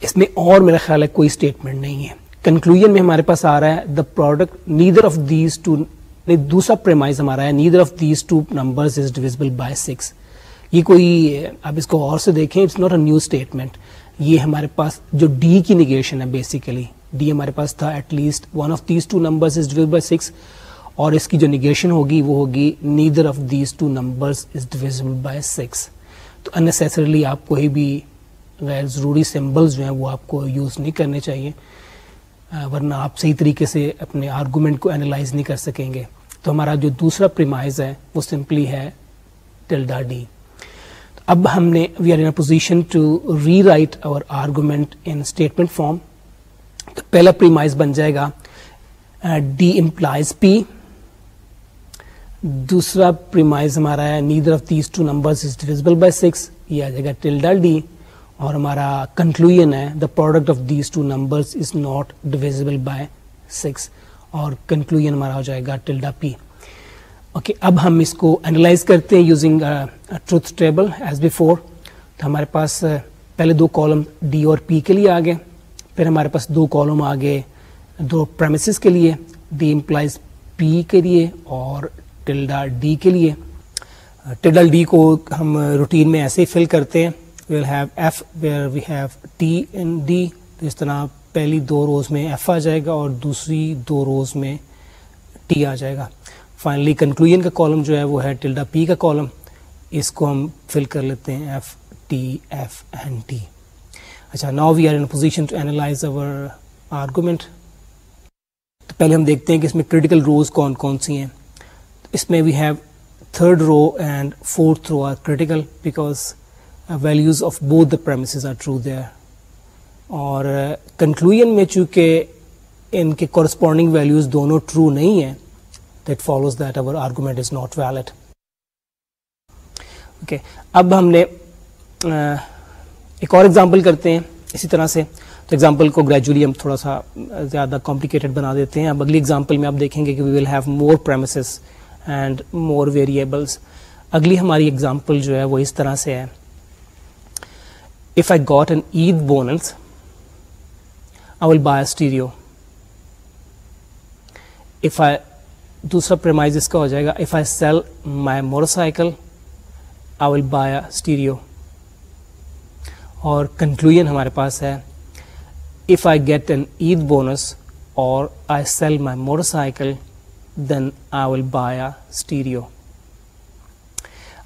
اس میں اور میرا خیال ہے کوئی اسٹیٹمنٹ نہیں ہے۔ کنکلوژن میں ہمارے پاس آ رہا ہے the product neither of these two دوسرا پریمائز ہمارا ہے neither of these two number is divisible by six یہ کوئی اب اس کو اور سے دیکھیں it's not a new statement یہ ہمارے پاس جو ڈی کی نگیشن ہے بیسیکلی ڈی ہمارے پاس تھا at least one of these two number is by six اور اس کی جو نگیشن ہوگی، وہ ہوگی neither of these two numbers is by six تو انسیسریلی آپ کوئی بھی غیر ضروری سمبلز جو ہیں، وہ آپ کو یوز نہیں کرنے چاہیے ورنہ آپ صحیح طریقے سے اپنے آرگومنٹ کو اینالائز نہیں کر سکیں گے۔ تو ہمارا جو دوسرا پریمائز ہے، وہ سمپلی ہے ٹلڈا ڈی اب ہم نے we are in position to rewrite our argument in statement form تو پہلا پریمائز بن جائے گا ڈی امپلائز پی دوسرا پریمائز ہمارا ہے neither of these two number by six یہ آ جائے گا ٹلڈا ڈی اور ہمارا کنکلوژن ہے the product of these two number is not divisible by six اور کنکلوژن ہمارا ہو جائے گا ٹلڈا پی اوکے اب ہم اس کو اینالائز کرتے ہیں using truth table as before تو ہمارے پاس uh, پہلے دو کالم ڈی اور پی کے لیے آ گئے. پھر ہمارے پاس دو کالم آ گئے، دو پریمسز کے لیے. ڈی امپلائز پی کے لیے اور ٹلڈا ڈی کے لیے. Uh, ٹلڈل ڈی کو ہم uh, روٹین میں ایسے ہی فل کرتے ہیں. We'll have F where we have T in D اس طرح پہلی دو روز میں ایف آ جائے گا اور دوسری دو روز میں ٹی آ جائے گا. فائنلی کنکلوژن کا کالم جو ہے وہ ہے ٹلڈا پی کا کالم اس کو ہم فل کر لیتے ہیں F T F and T اچھا now we are in position to analyse our argument تو پہلے ہم دیکھتے ہیں کہ اس میں کریٹیکل روز کون کون سی ہیں اس میں we have third row and fourth row are critical because values of both the premises are true there اور کنکلوژن میں چونکہ ان کے کورسپونڈنگ ویلیوز دونوں ٹرو نہیں ہیں that follows that our argument is not valid okay اب ہم نے ایک اور ایگزامپل کرتے ہیں اسی طرح سے. تو ایگزامپل کو گریجولی ہم تھوڑا سا زیادہ کمپلیکیٹڈ بنا دیتے ہیں. اب اگلی ایگزامپل میں آپ دیکھیں گے کہ we will have more premises and more variables اگلی ہماری ایگزامپل جو ہے وہ اس طرح سے ہے. If I got an Eid bonus I will buy stereo if I دوسرا پریمائز اس کا ہو جائے گا if I sell my motorcycle I will buy stereo اور کنکلوژن ہمارے پاس ہے if I get an Eid bonus اور I sell my motorcycle then I will buy stereo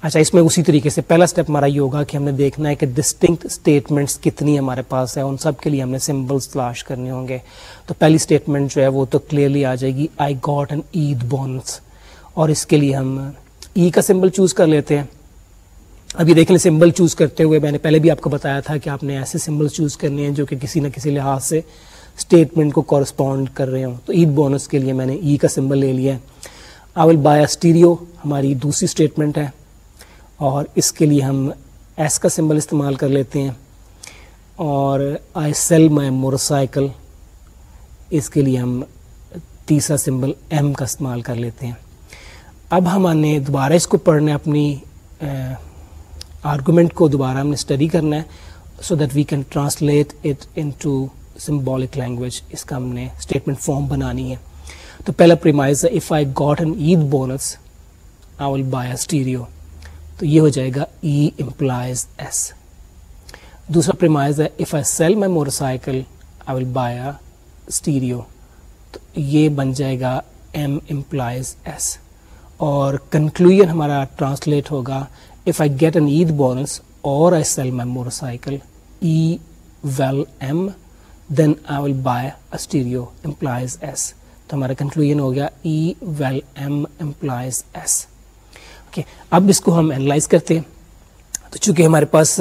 اچھا اس میں اسی طریقے سے پہلا اسٹیپ ہمارا یہ ہوگا کہ ہم نے دیکھنا ہے کہ ڈسٹنکٹ اسٹیٹمنٹس کتنی ہمارے پاس ہے ان سب کے لیے ہم نے سمبلس تلاش کرنے ہوں گے۔ تو پہلی اسٹیٹمنٹ جو ہے وہ تو کلیئرلی آ جائے گی I got an Eid bonus اور اس کے لیے ہم ای کا سمبل چوز کر لیتے ہیں۔ ابھی دیکھ لیں سمبل چوز کرتے ہوئے میں نے پہلے بھی آپ کو بتایا تھا کہ آپ نے ایسے سمبل چوز کرنے ہیں جو کہ کسی نہ کسی لحاظ سے اسٹیٹمنٹ کو کورسپونڈ کر رہے ہوں۔ تو عید بونس کے لیے میں نے ای کا سمبل لے لیا ہے۔ آئی ول بائی اسٹیریو ہماری دوسری اسٹیٹمنٹ ہے۔ اور اس کے لیے ہم ایس کا سمبل استعمال کر لیتے ہیں اور I sell my motorcycle, اس کے لیے ہم تیسرا سمبل ایم کا استعمال کر لیتے ہیں۔ اب ہم نے دوبارہ اس کو پڑھنا ہے اپنی آرگومنٹ کو دوبارہ ہم نے اسٹڈی کرنا ہے so that we can translate it into symbolic language اس کا ہم نے اسٹیٹمنٹ فارم بنانی ہے۔ تو پہلا پریمائز ہے if I got an Eid bonus I will buy stereo تو یہ ہو جائے گا ای امپلائز ایس دوسرا پریمائز ہے if I sell my motorcycle I will buy stereo تو یہ بن جائے گا ایم امپلائز ایس اور کنکلوژن ہمارا ٹرانسلیٹ ہوگا if I get an Eid bonus اور I sell my motorcycle E well M then I will buy stereo implies S تو ہمارا کنکلوژن ہو گیا E vel M implies S okay اب اس کو ہم اینالائز کرتے ہیں۔ تو چونکہ ہمارے پاس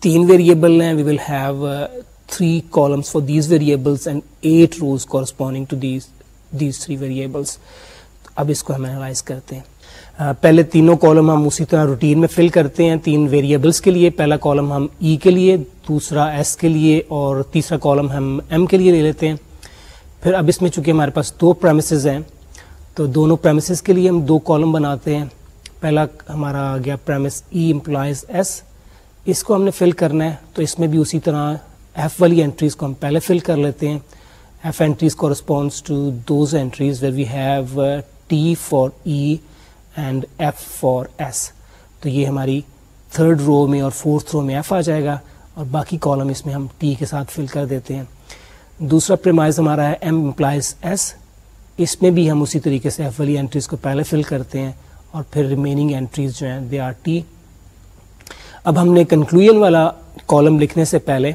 تین ویریبل ہیں we will have three columns for these variables and eight rows corresponding to these these three variables اب اس کو ہم اینالائز کرتے ہیں۔ پہلے تینوں کالم ہم اسی طرح روٹین میں فل کرتے ہیں، تین ویریبلس کے لیے۔ پہلا کالم ہم ای کے لیے، دوسرا ایس کے لیے اور تیسرا کالم ہم ایم کے لیے لے لیتے ہیں۔ پھر اب اس میں چونکہ ہمارے پاس دو پریمسز ہیں، تو دونوں پریمسز کے لیے ہم دو کالم بناتے ہیں۔ پہلا ہمارا آ گیا پریمس ای امپلائز ایس اس کو ہم نے فل کرنا ہے، تو اس میں بھی اسی طرح ایف والی انٹریز کو ہم پہلے فل کر لیتے ہیں۔ F entries corresponds to those entries where we have T for E and F for S تو یہ ہماری تھرڈ رو میں اور فورتھ رو میں ایف آ جائے گا اور باقی کالم اس میں ہم ٹی کے ساتھ فل کر دیتے ہیں۔ دوسرا پریمائز ہمارا ہے ایم امپلائز ایس اس میں بھی ہم اسی طریقے سے ایف والی انٹریز کو پہلے فل کرتے ہیں۔ اور پھر ریمیننگ انٹریز جو ہیں دے آر ٹی اب ہم نے کنکلوژن والا کالم لکھنے سے پہلے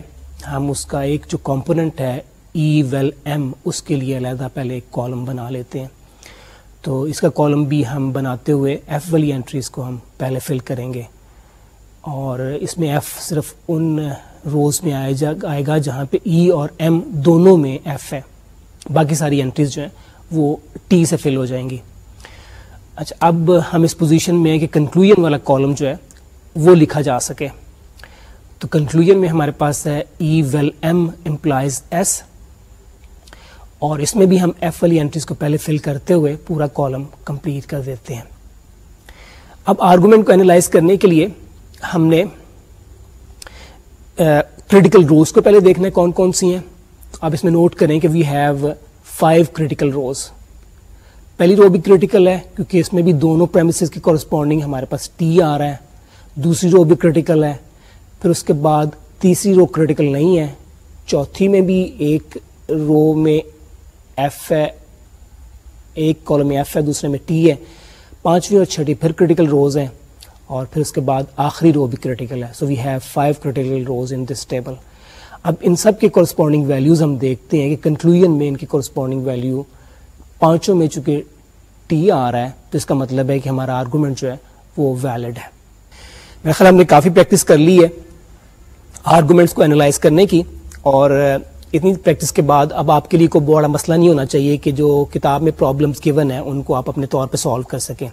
ہم اس کا ایک جو کمپوننٹ ہے ای ویل ایم اس کے لیے علیحدہ پہلے ایک کالم بنا لیتے ہیں. تو اس کا کالم بھی ہم بناتے ہوئے ایف والی انٹریز کو ہم پہلے فل کریں گے. اور اس میں ایف صرف ان روز میں آئے جا آئے گا جہاں پہ ای اور ایم دونوں میں ایف ہے. باقی ساری انٹریز جو ہیں، وہ ٹی سے فل ہو جائیں گی. اچھا اب ہم اس پوزیشن میں ہیں کہ کنکلوژن والا کالم جو ہے وہ لکھا جا سکے۔ تو کنکلوژن میں ہمارے پاس ہے E well M implies S اور اس میں بھی ہم ایف والی انٹریز کو پہلے فل کرتے ہوئے پورا کالم کمپلیٹ کر دیتے ہیں۔ اب آرگومنٹ کو اینالائز کرنے کے لیے ہم نے کریٹیکل روز کو پہلے دیکھنا ہے کون کون سی ہیں۔ آپ اس میں نوٹ کریں کہ we have five critical rows پہلی رو بھی کریٹیکل ہے، کیونکہ اس میں بھی دونوں پریمسز کی کورسپونڈنگ ہمارے پاس ٹی آ رہا ہے دوسری رو بھی کریٹیکل ہے، پھر اس کے بعد تیسری رو کریٹیکل نہیں ہے۔ چوتھی میں بھی ایک رو میں ایف ہے، ایک کالم میں ایف ہے، دوسرے میں ٹی ہے۔ پانچویں اور چھٹی پھر کریٹیکل روز ہیں، اور پھر اس کے بعد آخری رو بھی کریٹیکل ہے۔ So we have five critical rows in this table اب ان سب کے کورسپونڈنگ ویلیوز ہم دیکھتے ہیں کہ کنکلوژن میں ان کی کورسپونڈنگ ویلیو پانچوں میں چونکہ ٹی آ رہا ہے، تو اس کا مطلب ہے کہ ہمارا آرگومنٹ جو ہے وہ ویلڈ ہے۔ میرا خیال ہم نے کافی پریکٹس کر لی ہے آرگومنٹس کو اینالائز کرنے کی، اور اتنی پریکٹس کے بعد اب آپ کے لیے کوئی بڑا مسئلہ نہیں ہونا چاہیے کہ جو کتاب میں پرابلمس گیون ہیں، ان کو آپ اپنے طور پہ سالو کر سکیں۔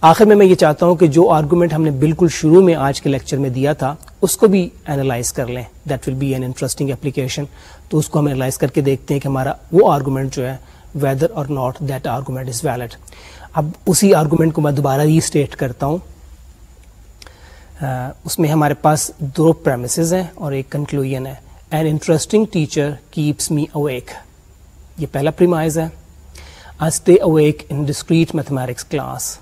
آخر میں میں یہ چاہتا ہوں کہ جو آرگومنٹ ہم نے بالکل شروع میں آج کے لیکچر میں دیا تھا، اس کو بھی اینالائز کر لیں۔ That will be an interesting application تو اس کو ہم اینالائز کر کے دیکھتے ہیں کہ ہمارا وہ آرگومنٹ جو ہے whether or not that argument is valid اب اسی آرگومنٹ کو میں دوبارہ ری اسٹیٹ کرتا ہوں۔ اس میں ہمارے پاس دو پریمسز ہیں اور ایک کنکلوژن ہے۔ An interesting teacher keeps me awake یہ پہلا پریمائز ہے۔ I stay awake in discrete mathematics class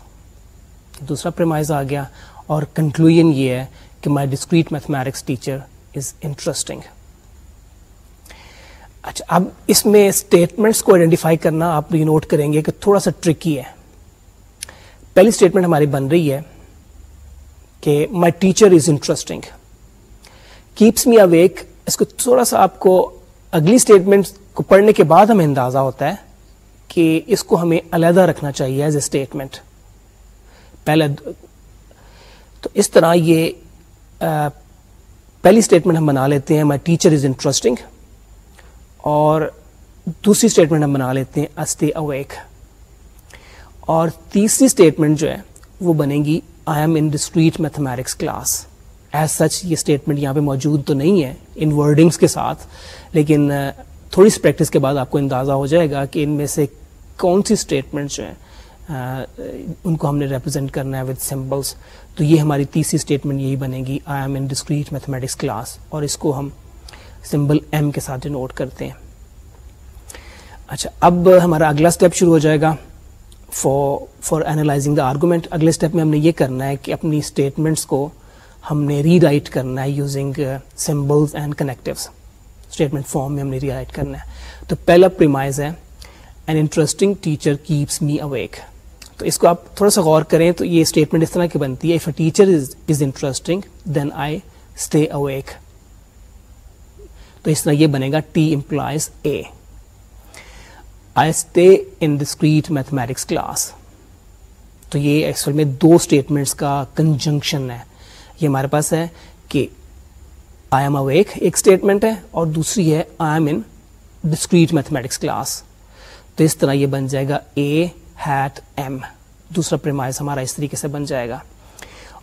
دوسرا پریمائز آ گیا اور کنکلوژن یہ ہے کہ my discrete mathematics teacher is interesting اچھا اب اس میں اسٹیٹمنٹس کو آئیڈینٹیفائی کرنا آپ یہ نوٹ کریں گے کہ تھوڑا سا ٹرکی ہے۔ پہلی اسٹیٹمنٹ ہماری بن رہی ہے کہ my teacher is interesting keeps me awake اس کو تھوڑا سا آپ کو اگلی اسٹیٹمنٹ کو پڑھنے کے بعد ہمیں اندازہ ہوتا ہے کہ اس کو ہمیں علیحدہ رکھنا چاہیے ایز اے اسٹیٹمنٹ پہلے تو اس طرح یہ پہلی اسٹیٹمنٹ ہم بنا لیتے ہیں مائی ٹیچر از انٹرسٹنگ اور دوسری اسٹیٹمنٹ ہم بنا لیتے ہیں اسٹے اویک۔ اور تیسری اسٹیٹمنٹ جو ہے، وہ بنے گی I am in discrete mathematics class as such یہ اسٹیٹمنٹ یہاں پہ موجود تو نہیں ہے ان ورڈنگس کے ساتھ، لیکن تھوڑی سی پریکٹس کے بعد آپ کو اندازہ ہو جائے گا کہ ان میں سے کون سی اسٹیٹمنٹ جو ہیں ان کو ہم نے ریپرزینٹ کرنا ہے وتھ سمبلس تو یہ ہماری تیسری اسٹیٹمنٹ یہی بنے گی I am in discrete mathematics class اور اس کو ہم سمبل ایم کے ساتھ نوٹ کرتے ہیں۔ اچھا اب ہمارا اگلا اسٹیپ شروع ہو جائے گا۔ For for analysing the argument اگلے اسٹیپ میں ہم نے یہ کرنا ہے کہ اپنی اسٹیٹمنٹس کو ہم نے ری رائٹ کرنا ہے using symbols and connectives statement form میں ہم نے ری رائٹ کرنا ہے۔ تو پہلا پریمائز ہے an interesting teacher keeps me awake تو اس کو آپ تھوڑا سا غور کریں تو یہ اسٹیٹمنٹ اس طرح کی بنتی ہے if a teacher is interesting then I stay awake تو اس طرح یہ بنے گا T implies A I stay in discrete mathematics class تو یہ ایکچوئل میں دو اسٹیٹمنٹس کا کنجنکشن ہے. یہ ہمارے پاس ہے کہ آئی ایم اویک ایک اسٹیٹمنٹ ہے اور دوسری ہے I am in discrete mathematics class تو اس طرح یہ بن جائے گا اے ہیٹ ایم دوسرا پریمائز ہمارا اس طریقے سے بن جائے گا.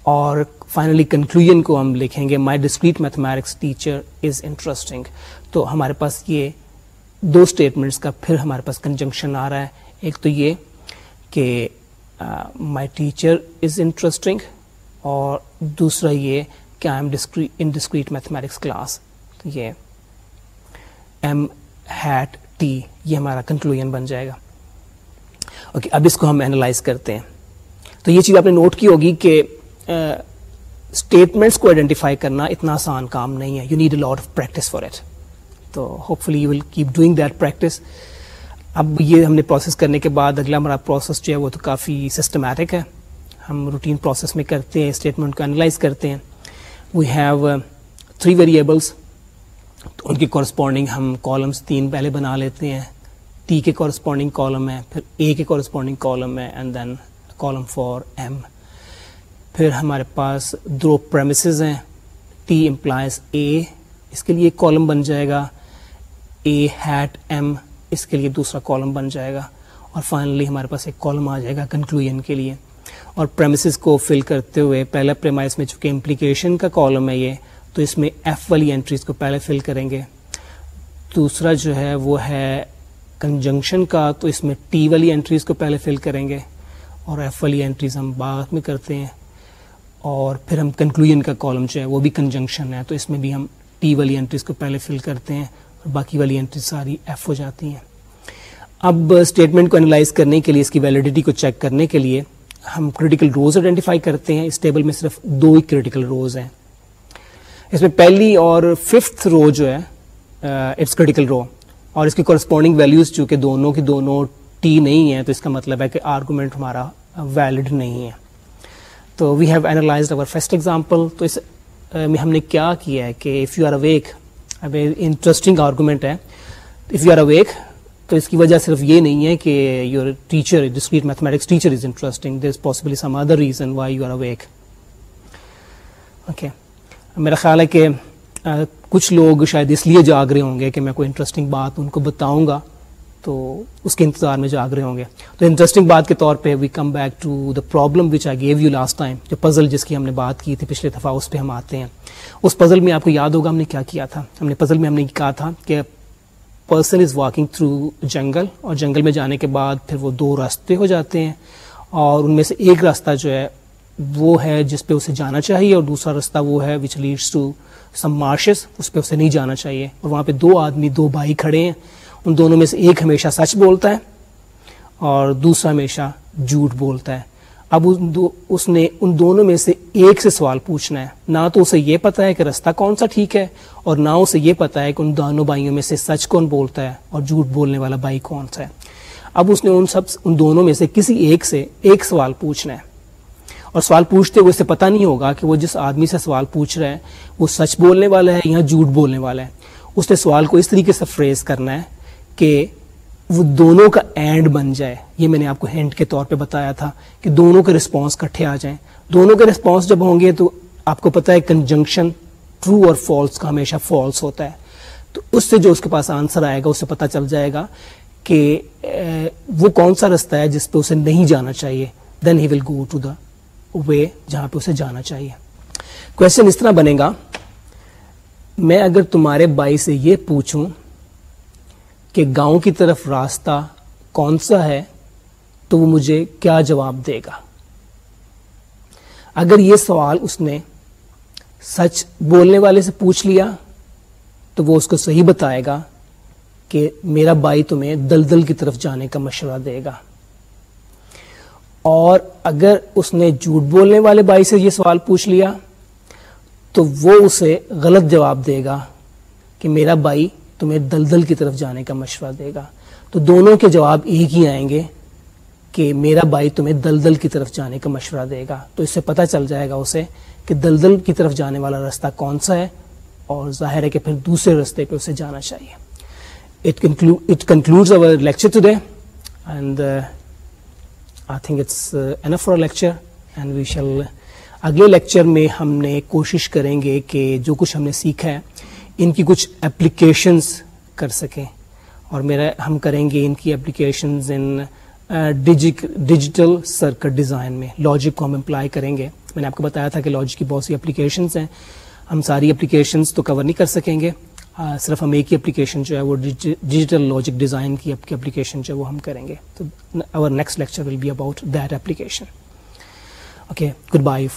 اور فائنلی کنکلوژن کو ہم لکھیں گے my discrete mathematics teacher is interesting تو ہمارے پاس یہ دو اسٹیٹمنٹس کا پھر ہمارے پاس کنجنکشن آ رہا ہے۔ ایک تو یہ کہ مائی ٹیچر از انٹرسٹنگ اور دوسرا یہ کہ I am in discrete mathematics class یہ ایم ہیٹ ٹی یہ ہمارا کنکلوژن بن جائے گا۔ اوکے اب اس کو ہم اینالائز کرتے ہیں۔ تو یہ چیز آپ نے نوٹ کی ہوگی کہ اسٹیٹمنٹس کو آئیڈینٹیفائی کرنا اتنا آسان کام نہیں ہے. You need a lot of practice for it تو hopefully you will keep doing that practice اب یہ ہم نے پروسیس کرنے کے بعد اگلا ہمارا پروسیس جو ہے وہ تو کافی سسٹمیٹک ہے. ہم روٹین پروسیس میں کرتے ہیں اسٹیٹمنٹ کو انالائز کرتے ہیں. وی ہیو تھری ویریبلس تو ان کی کورسپونڈنگ ہم کالمس تین پہلے بنا لیتے ہیں. ٹی کے کورسپونڈنگ کالم ہے، پھر اے کے کورسپونڈنگ کالم ہے and then column for M پھر ہمارے پاس دو پریمسز ہیں ٹی امپلائز اے اس کے لیے ایک کالم بن جائے گا۔ اے ہیٹ ایم اس کے لیے دوسرا کالم بن جائے گا۔ اور فائنلی ہمارے پاس ایک کالم آ جائے گا کنکلوژن کے لیے۔ اور پریمسز کو فل کرتے ہوئے پہلا پریمائز میں چونکہ امپلیکیشن کا کالم ہے یہ، تو اس میں ایف والی انٹریز کو پہلے فل کریں گے۔ دوسرا جو ہے وہ ہے کنجنکشن کا، تو اس میں ٹی والی انٹریز کو پہلے فل کریں گے۔ اور ایف والی انٹریز ہم بعد میں کرتے ہیں۔ اور پھر ہم کنکلوژن کا کالم جو ہے وہ بھی کنجنکشن ہے، تو اس میں بھی ہم ٹی والی انٹریز کو پہلے فل کرتے ہیں اور باقی والی انٹریز ساری ایف ہو جاتی ہیں۔ اب اسٹیٹمنٹ کو انالائز کرنے کے لیے، اس کی ویلیڈیٹی کو چیک کرنے کے لیے ہم کریٹیکل روز آئیڈینٹیفائی کرتے ہیں۔ اس ٹیبل میں صرف دو ہی کریٹیکل روز ہیں۔ اس میں پہلی اور ففتھ رو جو ہے اٹس کریٹیکل رو اور اس کی کورسپونڈنگ ویلیوز چونکہ دونوں کی دونوں ٹی نہیں ہے تو اس کا مطلب ہے کہ آرگومنٹ ہمارا ویلڈ نہیں ہے۔ تو we have analyze over first example تو اس میں ہم نے کیا کیا ہے کہ اف یو آر اویک اب انٹرسٹنگ آرگومنٹ ہے. اف یو آر اویک تو اس کی وجہ صرف یہ نہیں ہے کہ your teacher discrete mathematics teacher is interesting there is possibly some other reason why you are awake okay میرا خیال ہے کہ کچھ لوگ شاید اس لیے جاگ رہے ہوں گے کہ میں کوئی انٹرسٹنگ بات ان کو بتاؤں گا. تو اس کے انتظار میں جاگ رہے ہوں گے۔ تو انٹرسٹنگ بات کے طور پہ we come back to the problem which I gave you last time جو پزل جس کی ہم نے بات کی تھی پچھلے دفعہ، اس پہ ہم آتے ہیں۔ اس پزل میں آپ کو یاد ہوگا ہم نے کیا کیا تھا؟ ہم نے پزل میں ہم نے کہا تھا کہ پرسن از واکنگ تھرو جنگل اور جنگل میں جانے کے بعد پھر وہ دو راستے ہو جاتے ہیں، اور ان میں سے ایک راستہ جو ہے وہ ہے جس پہ اسے جانا چاہیے، اور دوسرا راستہ وہ ہے وچ لیڈس ٹو سم مارشز اس پہ اسے نہیں جانا چاہیے۔ اور وہاں پہ دو آدمی، دو بھائی کھڑے ہیں۔ ان دونوں میں سے ایک ہمیشہ سچ بولتا ہے اور دوسرا ہمیشہ جھوٹ بولتا ہے۔ اب اس نے ان دونوں میں سے ایک سے سوال پوچھنا ہے۔ نہ تو اسے یہ پتا ہے کہ رستہ کون سا ٹھیک ہے اور نہ اسے یہ پتا ہے کہ ان دونوں بھائیوں میں سے سچ کون بولتا ہے اور جھوٹ بولنے والا بھائی کون سا ہے۔ اب اس نے ان سب ان دونوں میں سے کسی ایک سے ایک سوال پوچھنا ہے۔ اور سوال پوچھتے ہوئے اسے پتا نہیں ہوگا کہ وہ جس آدمی سے سوال پوچھ رہا ہے وہ سچ بولنے والا ہے یا جھوٹ بولنے والا ہے۔ اس نے سوال کو اس طریقے سے فریز کرنا ہے کہ وہ دونوں کا اینڈ بن جائے۔ یہ میں نے آپ کو ہینڈ کے طور پہ بتایا تھا کہ دونوں کے رسپانس کٹھے آ جائیں۔ دونوں کے رسپانس جب ہوں گے تو آپ کو پتا ہے کنجنکشن ٹرو اور فالس کا ہمیشہ فالس ہوتا ہے۔ تو اس سے جو اس کے پاس آنسر آئے گا اسے پتا چل جائے گا کہ وہ کون سا رستہ ہے جس پہ اسے نہیں جانا چاہیے۔ دین ہی ول گو ٹو دا وے جہاں پہ اسے جانا چاہیے۔ کوشچن اس طرح بنے گا، میں اگر تمہارے بائی سے یہ پوچھوں کہ گاؤں کی طرف راستہ کون سا ہے تو وہ مجھے کیا جواب دے گا؟ اگر یہ سوال اس نے سچ بولنے والے سے پوچھ لیا تو وہ اس کو صحیح بتائے گا کہ میرا بھائی تمہیں دلدل کی طرف جانے کا مشورہ دے گا۔ اور اگر اس نے جھوٹ بولنے والے بھائی سے یہ سوال پوچھ لیا تو وہ اسے غلط جواب دے گا کہ میرا بھائی تمہیں دلدل کی طرف جانے کا مشورہ دے گا۔ تو دونوں کے جواب ایک ہی آئیں گے کہ میرا بھائی تمہیں دلدل کی طرف جانے کا مشورہ دے گا۔ تو اس سے پتہ چل جائے گا اسے کہ دلدل کی طرف جانے والا راستہ کون سا ہے اور ظاہر ہے کہ پھر دوسرے رستے پہ اسے جانا چاہیے۔ It concludes our lecture today and I think it's enough for lecture and we shall اگلے لیکچر میں ہم نے کوشش کریں گے کہ جو کچھ ہم نے سیکھا ہے ان کی کچھ اپلیکیشنز کر سکیں۔ اور میرا ہم کریں گے ان کی applications in digital circuit design میں۔ لاجک کو ہم امپلائی کریں گے۔ میں نے آپ کو بتایا تھا کہ لاجک کی بہت سی اپلیکیشنز ہیں۔ ہم ساری اپلیکیشنز تو کور نہیں کر سکیں گے۔ صرف ہم ایک ہی اپلیکیشن جو ہے وہ ڈیجیٹل لاجک ڈیزائن کی اپلیکیشن جو ہے وہ ہم کریں گے۔ تو our next lecture will be about that application okay goodbye